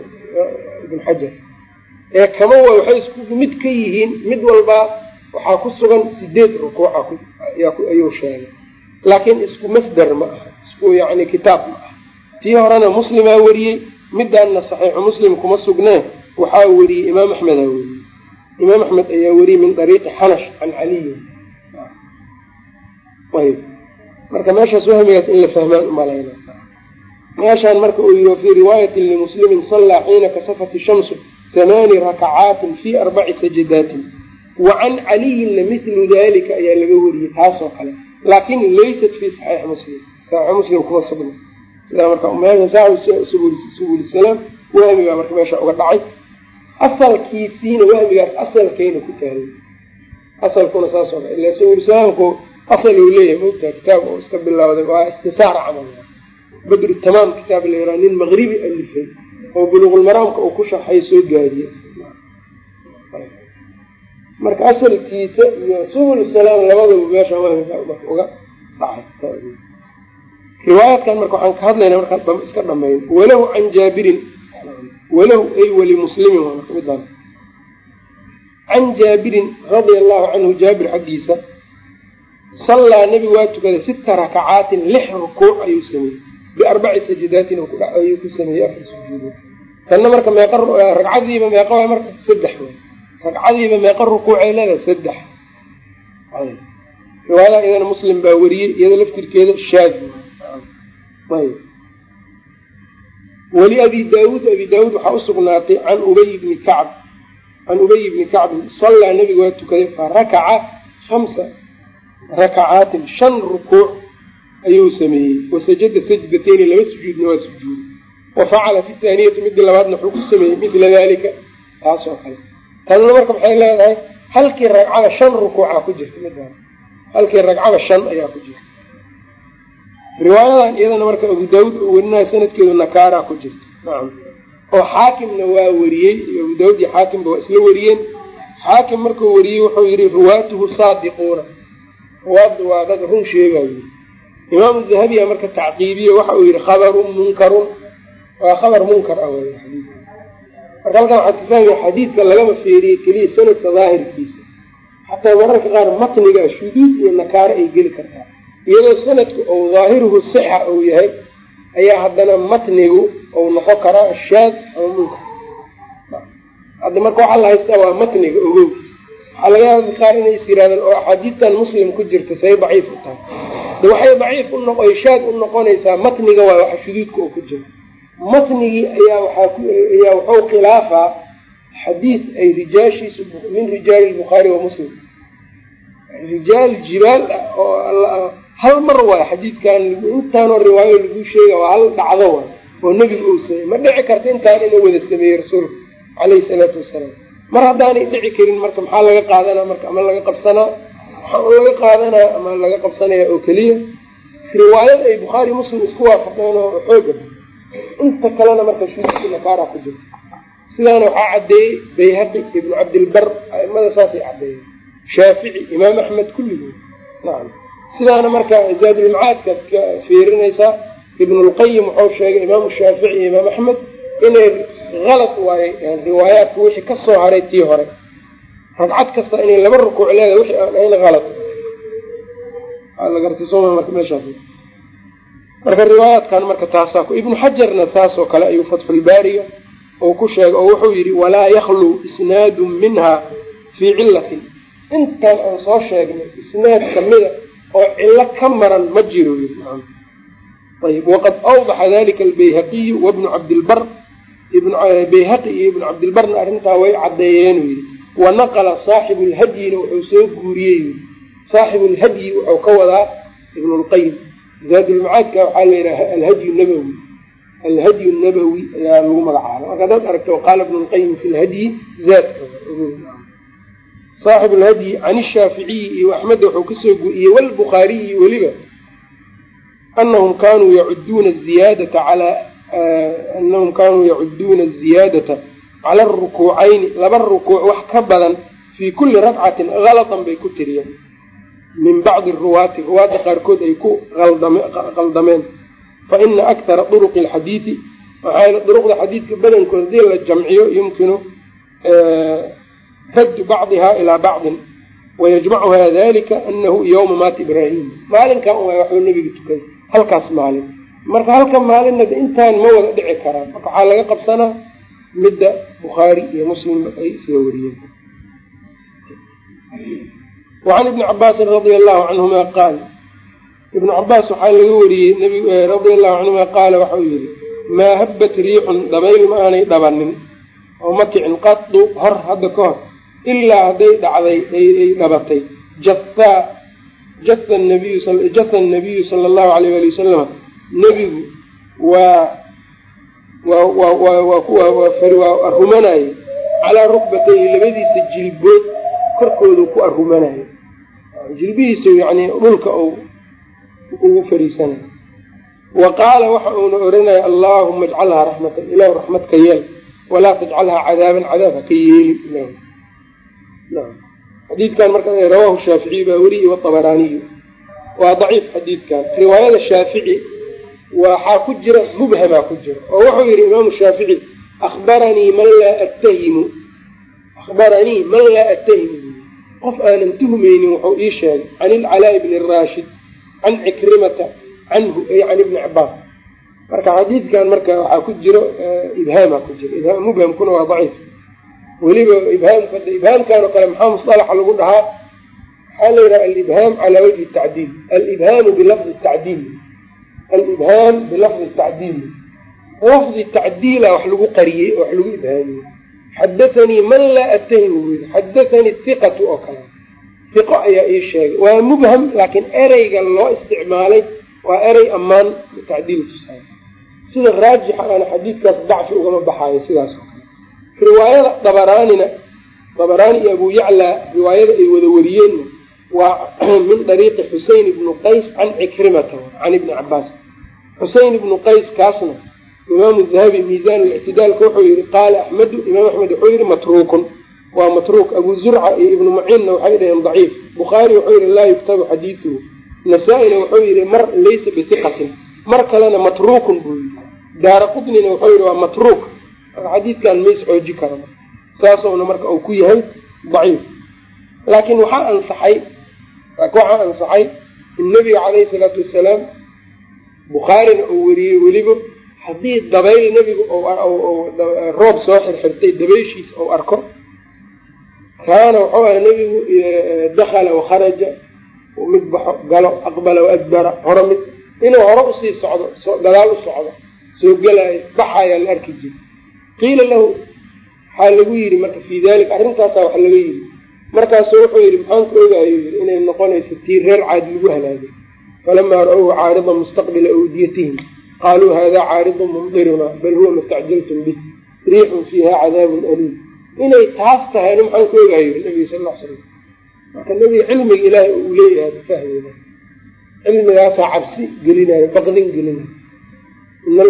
Speaker 1: ibn xajar. Ee kama wa waxay isku mid ka yihiin mid walba waxaa ku sugan sideed rukuuca ayuu sheegay. Laakiin isku masder ma aha isku yani kitaab ma aha tii horena muslimaa weriyey midaanna saxiixu muslim kuma sugneen. Waxaa weriyey imaam axmedaa weriyey imaam axmed ayaa weriyey min dariiqi xanash can caliyin ayb marka meeshaas wahmigaas in la fahmaan umalayna meeshaan marka uu yii fii riwaayatin limuslimin sallaa xiina kasafat shamsu thamaani rakacaatin fii arbaci sajadaatin. Wa can caliyinna mithlu dalika ayaa laga weriyey taasoo kale. Laakin laysat fi saxiixi muslim. Saxiixi muslim kuma sugna sidaa marka meesha saaxib subul salaam wahmi baa marka meesha uga dhacay. Asalkiisiina wahmigaas asalkayna ku taalay asalkuna saasoo kale ila subul salaamku asal uu leeyahay mogtaa kitaab oo iska bilowday waa ikhtisaar camal. Badru tamaam kitaab la yaraa nin maqribi alifay oo buluuqulmaraamka uu ku sharxay soo gaadiye marka asalkiisa iyo subul salaam labadaba meesha wahmiga marka uga dhacay riwaayadkan marka waxaan ka hadlayna markaan iska dhamayn walahu can jaabirin. Walahu ay walimuslimin waa marka midaan can jaabirin radia allahu canhu jaabir xaggiisa sallaa nebigu waa tukaday sita rakacaatin lix rukuuc ayuu sameeyey. Biarbaci sajidaatin ayuu ku sameeyey afar sujuudood tanna marka meeqa ragcadiiba meeqa waa marka saddex way ragcadiiba meeqa rukuucay leedahay saddex. Riwaayada iyadana muslim baa weriyey iyada laftirkeeda shaadi ayb. Weli abi daawuud waxaa usugnaatay can ubay bni kacb. Can ubay bni kacbin sallaa nebigu waa tukaday farakaca hamsa rakacaatin shan rukuuc ayuu sameeyey. Wasajada sajdatayni laba sujuudna waa sujuuday wa facala fi taaniyati midda labaadna wuxuu ku sameeyey midla dalika taas oo kale. Tanna marka maxay leedahay halkii ragcada shan rukuuca ku jirta halkii ragcada shan ayaa ku jirta riwaayadan iyadana marka abu daawuud oo werinayo sanadkeedu nakaaraa ku jirta nacam oo xaakimna waa weriyey abu daawud iyo xaakimba waa isla weriyeen xaakim markuu weriyey wuxuu yihi ruwaatuhu saadiquuna. Ruwaaddu waa dad run sheegayo imaamu zahabiya marka tacqiibiye waxa uu yihi khabarun munkarun. Waa khabar munkar ah wey xadiis marka halkan waxaad ka fahmaya xadiidka lagama feeriyey keliya sanadka daahirkiisa. Xataa mararka qaar matniga shuduud iyo nakaare ay geli kartaa iyadoo sanadku ou daahiruhu sixa uu yahay ayaa haddana matnigu ou noqon karaa shaad ama munkar. Hadda marka waxaa la haystaa waa matniga ogow. Waxaa laga yaaba qaar inay is yirahdeen oo axaadiistan muslim ku jirta say daciif u tahay. De waxay daciif unoq shaad u noqonaysaa matniga waa waxa shuduudka oo ku jira. Matnigii ayaa waaaayaa wuxuu khilaafaa xadiid ay rijaashiisu min rijaali lbukhaari wa muslim. Rijaal jibaal ah oo hal mar waay xadiidkan intaanoo riwaayo lagu sheega waa hal dhacdo waay oo nebigu uu sameeyey. Ma dhici karta intaan inuu wada sameeyey rasuulka caleyhi salaatu wasalaam. Mar haddaanay dhici karin marka maxaa laga qaadanaa? Marka ama laga qabsanaa? Waxaa laga qaadanaa ama laga qabsanaya oo keliya? Riwaayad ay bukhaari muslim isku waafaqeen oo xooga inta kalena marka shuusi nakaara ku jirta sidaana waxaa caddeeyey bayhaqi ibnu cabdilbar aimada saasay caddeeyeen shaafici imaam axmed kulligood. Nacam sidaana marka zaadulmacaadkaad ka fiirinaysaa ibnulqayim wuxuu sheegay imaamu shaafici iyo imaam axmed inay halad waaye riwaayaadka wixii ka soo haray tii hore. Ragcad kasta inay laba rukuuc leedahay wixii aan ahayn lagartisoma marka riwaayaadkan marka taasaa ibnu xajarna taasoo kale ayuu fatxulbaariga uu ku sheegay oo wuxuu yidhi walaa yakluu isnaadun minha fii cillatin. Intaan aan soo sheegnay isnaad kamida oo cillo ka maran ma jiro. Yii ayb waqad awdaxa dalika albayhaqiyu wabnu cabdilbar bayhaqi iyo ibnu cabdilbarna arrintaa way caddeeyeen yidhi wanaqala saaxibu lhadyina wuxuu soo guuriyey. Yii saaxibu lhadyi wuxuu ka wadaa ibnu lqayim zaadulmacaadka waxaa la yidhaha alhadyu nabawi. Alhadyu nabawi ayaa lagu magacaaba marka hadaad aragto qaala ibnu lqayim fi lhadyi zaadka saaxibu lhadyi can ishaaficiyi iyo axmeda wuxuu ka soo guuriyey walbukhaariyi weliba anahum kanuu yacuduuna ziyaadata calaa anahum kanuu yacuduuna aziyaadata cala arukuucayni laba rukuuc wax ka badan fii kulli rakcatin halatan bay ku tiriyeen min bacdi ruwaati ruwaadda qaarkood ay ku qaldameen fa ina aktara duruqi alxadiidi yele duruqda xadiidka badankood haddii la jamciyo yumkinu raddu bacdiha ilaa bacdin wayajmacuha dalika anahu yowma maata ibraahim. Maalinkan u waxuu nebiga tukaday halkaas maalin. Marka halka maalinna intaan ma wada dhici karaan. Marka waxaa laga qabsanaa midda bukhaari iyo muslimba ay isla wariyeen. Wacan ibni cabaasin radia allahu canhuma qaal ibnu cabaas waxaa laga wariyey radia allahu canhuma qaala waxau yihi maa habbat riixun dabayl ma aanay dhabanin oo ma kicin qadu hor hadda ka hor ilaa hadday dhacday ay dhabatay. Jathaa jatha nabiyu jatha nabiyu sala allahu alayh ali wasalama nebigu waa waa arrumanayay calaa rukbatayhi labadiisa jilbood korkoodu ku arrumanayay jilbihiisa yani dhulka ugu fariisanay. Wa qaala waxa uuna oranaya allaahuma ajcalhaa raxmatan ilahu raxmad ka yeel walaa tajcalhaa cadaaban cadaab ha ka yeeli xadiidkan marka rawahu shaaficiy baa weriye waabaraaniyu waa daciif xadiidkan. Riwaayada shaafici waxaa ku jira mubhamaa ku jira. Oo wuxuu yihi imaamu shaafici abaranii man laa attahimu. Akhbaranii man laa attahimu. Qof aanan tuhmaynin wuxuu ii sheegay can ilcalaa'i bni raashid can cikrimata canhu ay can ibni cabaas marka xadiidkan marka waxaa ku jiro ibhaamaa ku jira. Mubhamkuna waa daciif weliba ibhaamka ibhaamkan oo kale maxaa musalaxa lagu dhahaa? Waxaa la yidhaha alibhaam calaa wajhi tacdiil. Alibhaamu bilafdi tacdiil. Alibhaam bilafdi tacdiil. Lafdi tacdiila wax lagu qariyey oo wax lagu ibhaamiyey. Xadathanii man laa atahimu buyii xadathanii hiqatu oo kale. Hiqo ayaa ii sheegay. Waa mubham laakiin ereyga loo isticmaalay waa erey ammaan tacdiil tusaay sida raajixa ana xadiidkaas dacfi ugama baxaayo sidaas oo kale riwaayada dabaraanina dabaraani iyo abu yaclaa riwaayada ay wada wariyeenna waa (clears throat) min dariiqi xusein ibnu qays can cikrimata can ibni cabaas xusein ibnu qays kaasna imaamu dahabi miisaan lictidaalka wuxuu yihi qaala axmedu imaam axmed wuxuu yihi matruukun. Waa matruuk abu zurca iyo ibnu maciinna waxay dhaheen daciif. Bukhaari wuxuu yihi laa yuktabu xadiiduhu nasaa-ina wuxuu yihi mar laysa bisiqatin mar kalena matruukun buu yihi daara qudnina wuxuu yihi waa matruuk xadiidkan ma isxooji karo saasuna marka uu ku yahay daciif. Laakiin waxaa ansaxay waxaa ansaxay in nabiga caleyhi salaatu wasalaam bukhaarina uu weriyey weliba haddii dabayl nebigu roob soo xirxirtay dabayshiisa ou arko kaana wuxuu aha nebigu dakala wakharaja mid baxo galo aqbala waadbara hore mid. Inuu hore u sii socdo gadaal u socdo soo gelaayo baxayaa la arki jira qiila lahu waxaa lagu yidhi marka fii dalika arrintaasaa wax laga yidhi. Markaasu wuxuu yidhi maxaan ku ogayo yii inay noqonayso tii reer caadi lagu halaagay. Falamaa ra'owhu caaridan mustaqbila awdiyatihim qaaluu hada caaridun mumdiruna bal huwa mastacjaltum bih. Riixun fiiha cadaabun aliim. Inay taas tahay maxaan ka ogayo nabiga sal l slam marka nebiga cilmiga ilaahay uu leeyahay fahmeyna cilmigaasaa cabsi gelinayo baqdin gelinayo.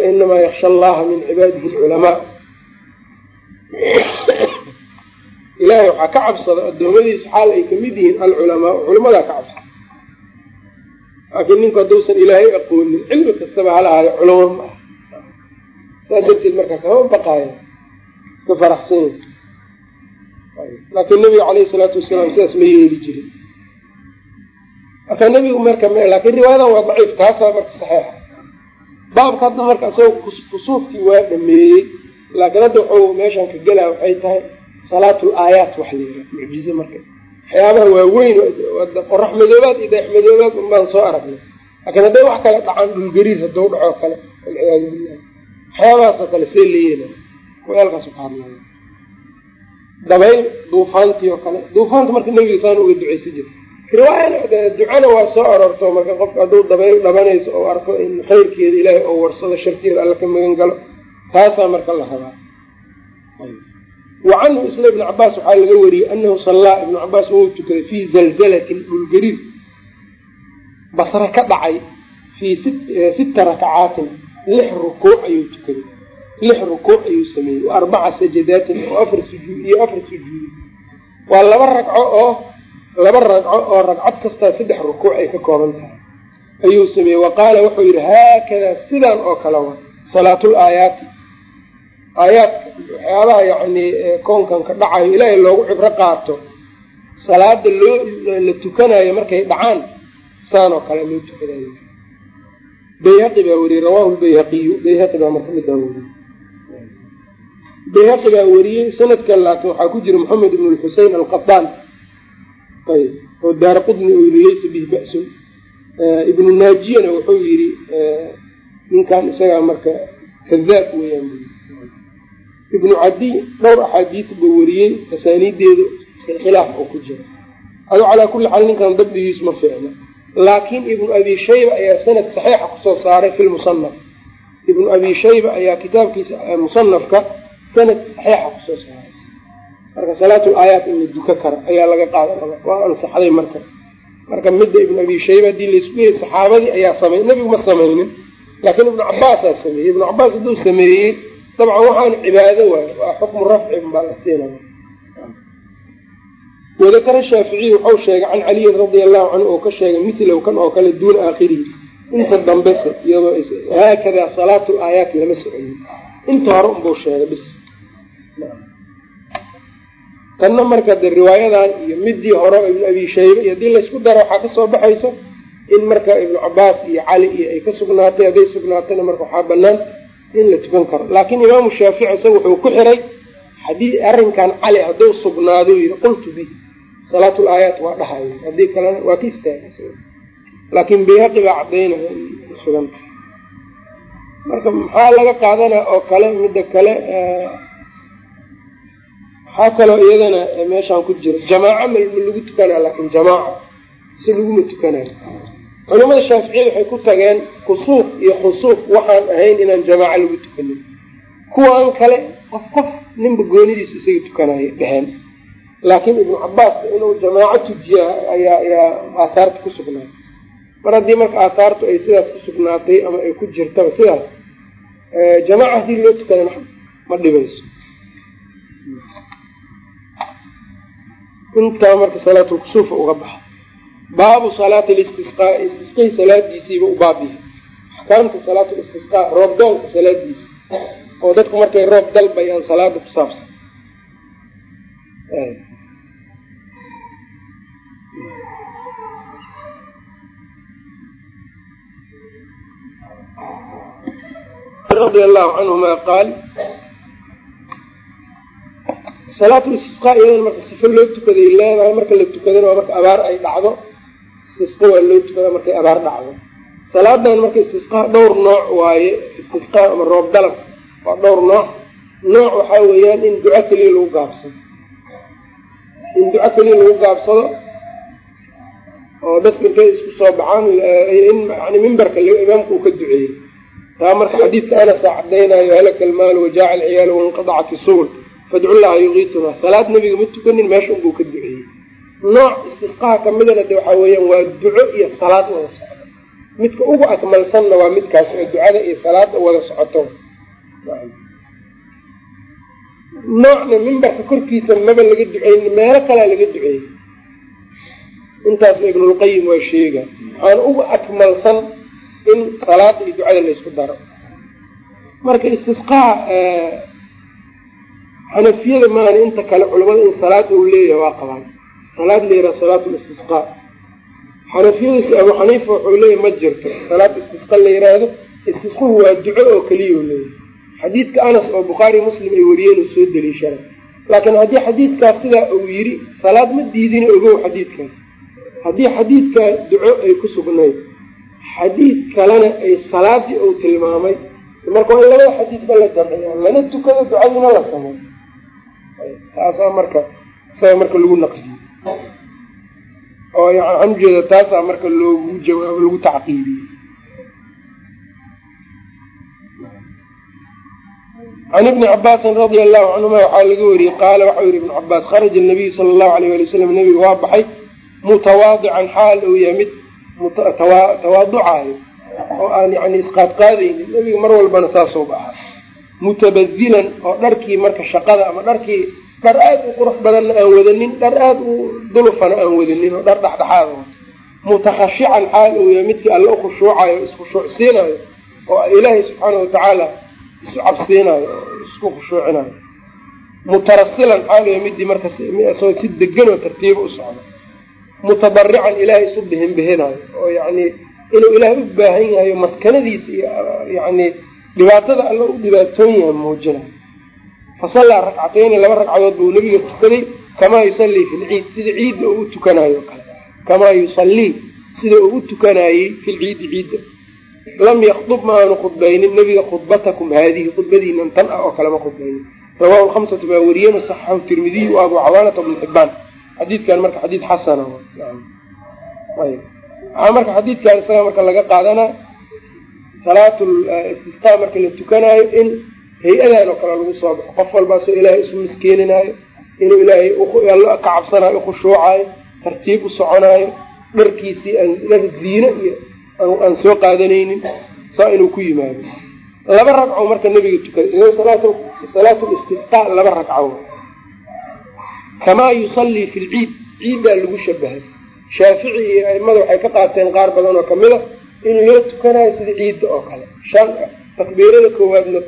Speaker 1: Inamaa yaksha allaha min cibaadihi alculamaa ilaahay waxaa ka cabsada adoomadiisa xaal ay ka mid yihiin alculamaa culamadaa ka cabsada. Laakiin ninku hadduusan ilaahay aqoonin cilmi kastaba hala ahayo culamo ma ah saa darteed markaa kama baqaayo iska faraxsanya laakiin nabiga caleyhi salaatu wasalaam sidaas ma yeeli jirin. Marka nebigu marka laakiin riwaayadan waa daciif taasaa marka saxeixa baabka hadda marka isagoo kusuufkii waa dhameeyey laakiin hadda waxuu meeshan ka gelaa waxay tahay salaatul aayaat wax layira mucjize marka. Waxyaabaha waaweyn qorax madoobaad iyo dayax madoobaad un baan soo aragnay. Laakiin hadday wax kale dhacaan dhulgariir hadduu dhacoo kale walciyaadu billah waxyaabahaasoo kale see leeyena wayaalkaas ka hadlaya dabayl duufaantii oo kale. Duufaanta marka nebiga saan uga duceysa jira riwaaya ducana waa soo aroorto marka qofka hadduu dabayl dhabanayso oo arko in khayrkeeda ilaahay oo warsado sharkeeda alla ka magan galo taasaa marka la rabaa. Wa canhu isla ibnu cabaas waxaa laga wariyey anahu sallaa ibnu cabaas wuu tukaday fii zalzalatin dhulgariir basre ka dhacay fii sita rakacaatin lix rukuuc ayuu tukaday. Lix rukuuc ayuu sameeyey wa arbaca sajadaatin oo afar sujuud iyo afar sujuudi waa laba ragco oo laba ragco oo ragcad kastaa saddex rukuuc ay ka kooban tahay. Ayuu sameeyey wa qaala wuxuu yidhi haakadaa sidaan oo kale wa salaatul aayaati aayaadka waxyaabaha yacni koonkan ka dhacayo ilaahay loogu cibro qaato. Salaada loo la tukanayo markay dhacaan saan oo kale loo tukanayo. Bayhaqi baa weriyey rawahu lbayhaqiyu bayhaqi baa marka midaan weriyey bayhaqi baa weriyey sanadkan laakiin waxaa ku jira maxamed ibn lxusein alqabaan ayb oo daara qudni oo yiri laysa bihi ba'sun ibnu naajiyana wuxuu yidhi ninkan isagaa marka kadaab weeyaan ibnu cadiy dhowr axaadiis buu weriyey asaaniideedu khilaaf oo ku jira ado calaa kulli xaal ninkan dabdigiisu ma fiicna. Laakiin ibnu abi shayba ayaa sanad saxiixa ku soo saaray fi lmusanaf ibnu abi shayba ayaa kitaabkiisa musanafka sanad saxiixa ku soo saaray. Marka salaatul aayaat in la duka karo ayaa laga qaadanaba waa ansaxday marka. Marka midda ibnu abi shayba haddii la isku yey saxaabadii ayaa samey nebigu ma samaynin. Laakiin ibnu cabaasaa sameeyey. Ibnu cabaas hadduu sameeyey dabcan waxaan cibaado waayo waa xukmu rafcin baa la siinaya wadakara shaaficiy wuxuu sheegay can caliyin radia allahu canhu oo ka sheegay milow kan oo kale duuna aakhirihi inta dambese iyadoo haakadaa salaatu aayaati lama soconin inta hore unbuu sheegay bis. Tanna marka de riwaayadan iyo midii hore ibnu abi shaybe iyo haddii laysku daro waxaa ka soo baxayso in marka ibnu cabaas iyo cali iyo ay ka sugnaatay hadday sugnaatayna marka waxaa banaan in la tukan karo. Laakiin imaamu shaafici isaga wuxuu ku xiray haddii arrinkan cali hadduu sugnaado yidhi qultu bi. Salaatul aayaat waa dhahay. Haddii kalena waa ka istaagay. Laakiin bayhaqi baa cadaynaya sugan marka maxaa laga qaadanaa oo kale midda kale waxaa kaloo iyadana meeshaan ku jiro? Jamaaca ma lagu tukanaya laakin jamaaca si laguma tukanayo culamada shaaficiyada waxay ku tageen kusuuf iyo khusuuf. Waxaan ahayn inaan jamaaco lagu tukanin. Kuwaan kale qof qof ninba goonidiisa isaga tukanayo dheheen laakiin ibnu cabaas inuu jamaaco tujiya ayaa ayaa aathaarta ku sugnaatay. Mar haddii marka aathaartu ay sidaas ku sugnaatay ama ay ku jirtaba sidaas jamaaca haddii loo tukadana ma dhibayso. Intaa marka salaatulkusuufa uga baxa baabu salaati listisqaa istisqahi salaadiisiiba u baabiya axkaamta salaatulistisqaa roob doonka salaadiisa oo dadku markay roob dalbayaan salaada ku saabsan. Radi allahu canhuma qaal salaatu istisqaa iyadana marka sifo loo tukaday leedahay marka la tukadana waa marka abaar ay dhacdo istisqa loo tukada markay abaar dhacdo. Salaadan marka istisqaa dhowr nooc waaye istisqaa ama roob dalab waa dhowr nooc. Nooc waxaa weeyaan in duco keliya lagu gaabsado. In duco keliya lagu gaabsado oo dadku intay isku soo baxaan in yani mimbarka imaamka uu ka duceeyey. Taa marka xadiidka anasa cadaynayo halaka almaalu wajaaca alciyaalu wainqadacat isubul fadcu llaha salaad nebiga ma tukanin meesha unbuu ka duceeyey nooc istisqaha kamidana de waxaa weeyaan waa duco iyo salaad wada socdo midka ugu akmalsanna waa midkaas oo ducada iyo salaada wada socoto. Noocna mimbarka korkiisa maba laga duceyn meelo kalea laga duceeyey intaasba ibnulqayim waa sheega waxaana ugu akmalsan in salaada iyo ducada laysku daro. Marka istisqaa xanafiyada maahan inta kale culamada in salaad uu leeyahay waa qabaan salaad la yiraha salaat listisqaa xanafiyadiisi abu xaniifa wuxuu leeyahy ma jirto salaad istisqa la yiraahdo istisquhu waa duco oo keliya u leeyahay. Xadiidka anas oo bukhaari muslim ay wariyeen uu soo deliishana laakiin haddii xadiidkaas sidaa uu yiri salaad ma diidina ogow xadiidkaas haddii xadiidkaa duco ay ku sugnayd xadiid kalena ay salaadii uu tilmaamay. Marka waa in labada xadiidba la jamciya lana tukado ducadina la sameyo taasaa marka isaga marka lagu naqdiyo oo yan waxaan ujeeda taasaa marka loogu jawaabo lagu tacqiibiye can ibni cabaasin radia allahu canhuma waxaa laga wariyey qaala waxau yihi ibnu cabaas kharaja nabiyu sala allahu alayh wali wasalam nebiga waa baxay mutawaadican xaal uu yahay mid tawaaducaayo oo aan yani isqaadqaadaynin. Nebiga mar walbana saasuu ahaa mutabadilan oo dharkii marka shaqada ama dharkii dhar aada u qurux badanna aan wadanin dhar aada u dulufana aan wadanin oo dhar dhexdhexaad mutakhashican xaal uu yahay midkii alle u khushuucayo iskhushuucsiinayo oo ilaahay subxaana watacaala isu cabsiinayo oo isku khushuucinayo mutarasilan xaal yahay midii marka si degan oo tartiiba u socdo. Mutabarican ilaahay isu bihinbihinayo oo yani inuu ilaahay u baahan yahay maskanadiisa iyo yani dhibaatada alla u dhibaatoon yahay muujinayo fasallaa ragcatayni laba ragcadood buu nebiga tukaday kamaa yusallii fi lciid sida ciidda uu u kale. Kamaa yusallii sida uu u tukanaayey fi ciidda. Lam yakdub ma aanu khudbaynin nebiga khudbatakum haadihi khudbadiinan tan ah oo kale ma khudbaynin. Rawahu lhamsatu baa wariyeen saxaxahu tirmidiy abu cawaanata bnu xibaan xadiidkan marka xadiid xasana marka xadiidkan isaga marka laga qaadanaa salaat istisqaa marka la tukanaayo in hay'adan oo kale lagu soo baxo. Qof walbaasoo ilaahay isu miskeeninaayo inuu ilaahay ka cabsanaayo ukhushuucaayo tartiib u soconaayo dharkiisii aan dhar ziine iyo aan soo qaadanaynin saa inuu ku yimaado. Laba ragco marka nebiga tukaday salaat listisqaa laba ragco kamaa yusallii fi lciid ciiddaa lagu shabahay shaafici iyo aimada waxay ka qaateen qaar badan oo ka mid a in loo tukanayo sida ciidda oo kale takbiirada koowaadna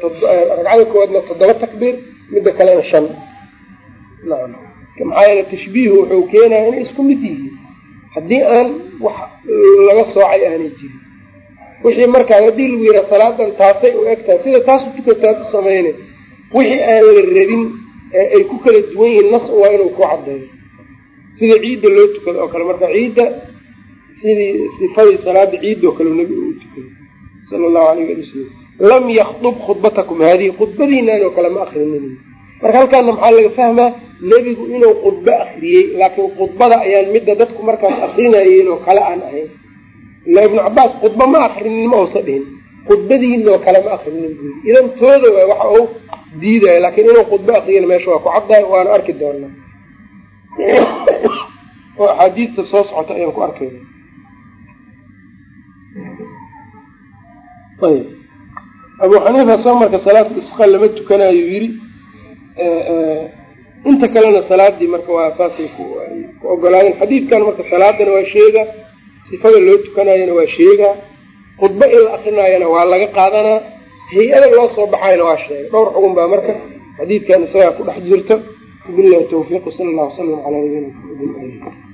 Speaker 1: ragcada koowaadna toddoba takbiir midda kalena shan maxaa yeele tashbiihu wuxuu keenaya inay isku mid yihiin haddii aan wax laga soocay aanay jirin wixii markaa haddii lagu yidhaha salaadan taasay u egtahay sida taas u tukataad u samayna wixii aan la rabin ay ku kala duwan yihiin nas waa inuu ku cadeeyo sida ciidda loo tukado oo kale marka ciidda sidii sifadii salaada ciidda oo kale nebigu uu tukaday sala allahu alayh ali wasalam lam yakdub khudbatakum. Haadihi khudbadiinaan oo kale ma akrinin marka halkaana maxaa laga fahmaa? Nebigu inuu khudbo akriyey laakiin khudbada ayaan midda dadku markaas akrinayeen oo kale aan ahayn. Ila ibnu cabaas khudba ma akrinin ma uusa dhihin. Khudbadiinoo kale ma akrinin buu idan tooda waay waxa uu diidayo laakiin inuu khudbo akriyana meesha waa ku caddahay waana arki doonaa. (coughs) Oo axaadiista soo socota ayaan ku arkayna abu xaniifa soo marka salaat isqa lama tukanayo yiri inta kalena salaadii marka waa saasay ku ogolaayeen. Xadiidkan marka salaadana waa sheega sifada loo tukanayana waa sheegaa khudbo in la akrinaayana waa laga qaadanaa hay'ada loo soo baxayana waa sheega. Dhowr xugun baa marka xadiidkan isagaa ku dhex jirto billahi tawfiiq sala allah wasalam calaa nabiyina maxamedin